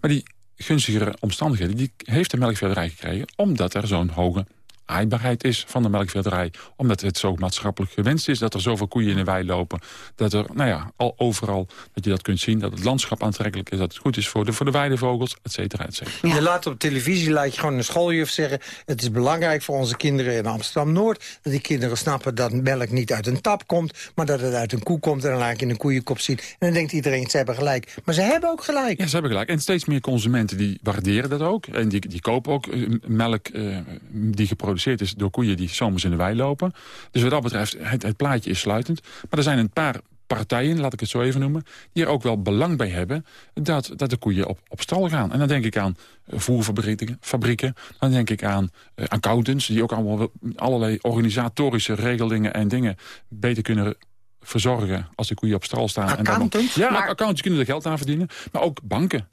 Maar die gunstigere omstandigheden die heeft de melkveehouderij gekregen... omdat er zo'n hoge aaibaarheid is van de melkveehouderij. Omdat het zo maatschappelijk gewenst is dat er zoveel koeien in de wei lopen. Dat er, nou ja, al overal dat je dat kunt zien. Dat het landschap aantrekkelijk is. Dat het goed is voor de, voor de weidevogels, et cetera, et cetera. Je laat op televisie laat je gewoon een schooljuf zeggen... het is belangrijk voor onze kinderen in Amsterdam-Noord... dat die kinderen snappen dat melk niet uit een tap komt... maar dat het uit een koe komt en dan laat je in een koeienkop zien. En dan denkt iedereen, ze hebben gelijk. Maar ze hebben ook gelijk. Ja, ze hebben gelijk. En steeds meer consumenten die waarderen dat ook. En die, die kopen ook eh, melk eh, die geproduceerd is door koeien die zomers in de wei lopen. Dus wat dat betreft, het, het plaatje is sluitend. Maar er zijn een paar partijen, laat ik het zo even noemen... die er ook wel belang bij hebben dat, dat de koeien op, op stal gaan. En dan denk ik aan voerfabrieken, fabrieken, dan denk ik aan eh, accountants... die ook allemaal allerlei organisatorische regelingen en dingen beter kunnen verzorgen als de koeien op stal staan. En dan- Accountants? ja, Maar- accountants kunnen er geld aan verdienen. Maar ook banken.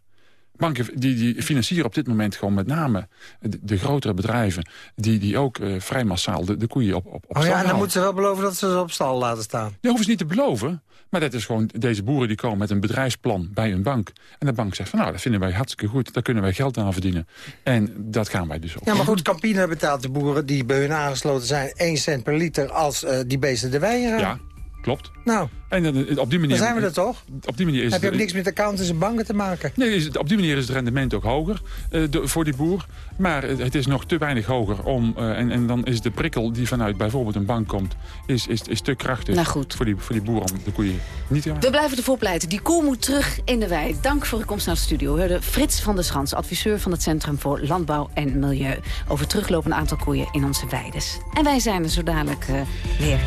Banken die, die financieren op dit moment gewoon met name de, de grotere bedrijven... die, die ook eh, vrij massaal de, de koeien op, op, op Oh ja, en dan moeten ze wel beloven dat ze ze op stal laten staan. Dat hoeven ze niet te beloven. Maar dat is gewoon, deze boeren die komen met een bedrijfsplan bij een bank. En de bank zegt van nou, dat vinden wij hartstikke goed. Daar kunnen wij geld aan verdienen. En dat gaan wij dus ook Ja, maar goed, Campina betaalt de boeren die bij hun aangesloten zijn... 1 cent per liter als eh, die beesten de wei gaan. Ja, klopt. Nou, En dan, op die manier... dan zijn we er toch? Op die manier is Heb je het- ook niks met accountants en banken te maken? Nee, is het- op die manier is het rendement ook hoger eh, de- voor die boer. Maar het, het is nog te weinig hoger om... eh, en, en dan is de prikkel die vanuit bijvoorbeeld een bank komt... is, is, is te krachtig Nou goed. Voor, die, voor die boer om de koeien niet te We blijven ervoor pleiten. Die koe moet terug in de wei. Dank voor uw komst naar de studio. We hoorden Frits van der Schans, adviseur van het Centrum voor Landbouw en Milieu... over het teruglopende aantal koeien in onze weides. En wij zijn er zo dadelijk eh, weer.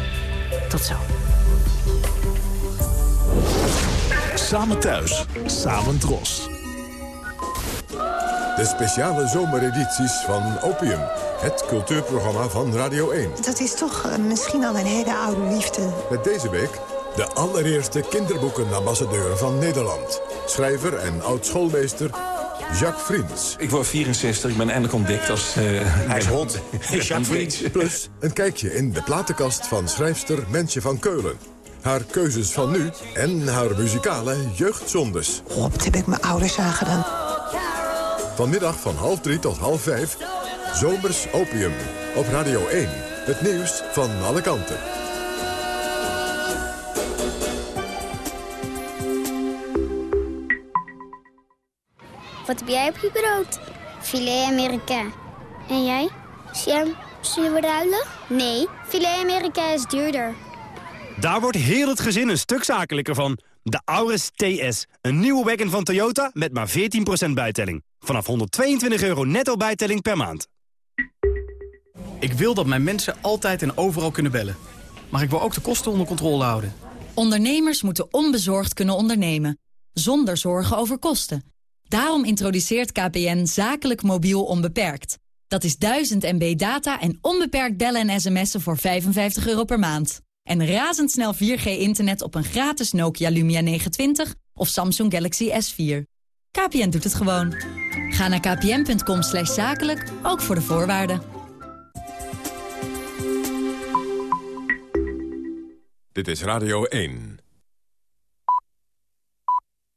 Tot zo. Samen thuis, samen dros. De speciale zomeredities van Opium. Het cultuurprogramma van Radio 1. Dat is toch eh, misschien al een hele oude liefde. Met deze week de allereerste kinderboekenambassadeur van Nederland. Schrijver en oud-schoolmeester Jacques Friens. Ik word 64, ik ben eindelijk ontdekt als... Hij is hot. Jacques Friens. Plus een kijkje in de platenkast van schrijfster Mensje van Keulen. Haar keuzes van nu en haar muzikale jeugdzondes. Wat heb ik mijn ouders aangedaan. Vanmiddag van half drie tot half vijf. Zomers Opium. Op Radio 1. Het nieuws van alle kanten. Wat heb jij op je brood? Filet Amerika. En jij? Sam, zullen we ruilen? Nee, filet Amerika is duurder. Daar wordt heel het gezin een stuk zakelijker van. De Auris TS, een nieuwe wagon van Toyota met maar 14% bijtelling. Vanaf 122 euro netto bijtelling per maand. Ik wil dat mijn mensen altijd en overal kunnen bellen. Maar ik wil ook de kosten onder controle houden. Ondernemers moeten onbezorgd kunnen ondernemen, zonder zorgen over kosten. Daarom introduceert KPN zakelijk mobiel onbeperkt. Dat is 1000 MB data en onbeperkt bellen en sms'en voor 55 euro per maand. En razendsnel 4G-internet op een gratis Nokia Lumia 920 of Samsung Galaxy S4. KPN doet het gewoon. Ga naar kpn.com slash zakelijk, ook voor de voorwaarden. Dit is Radio 1.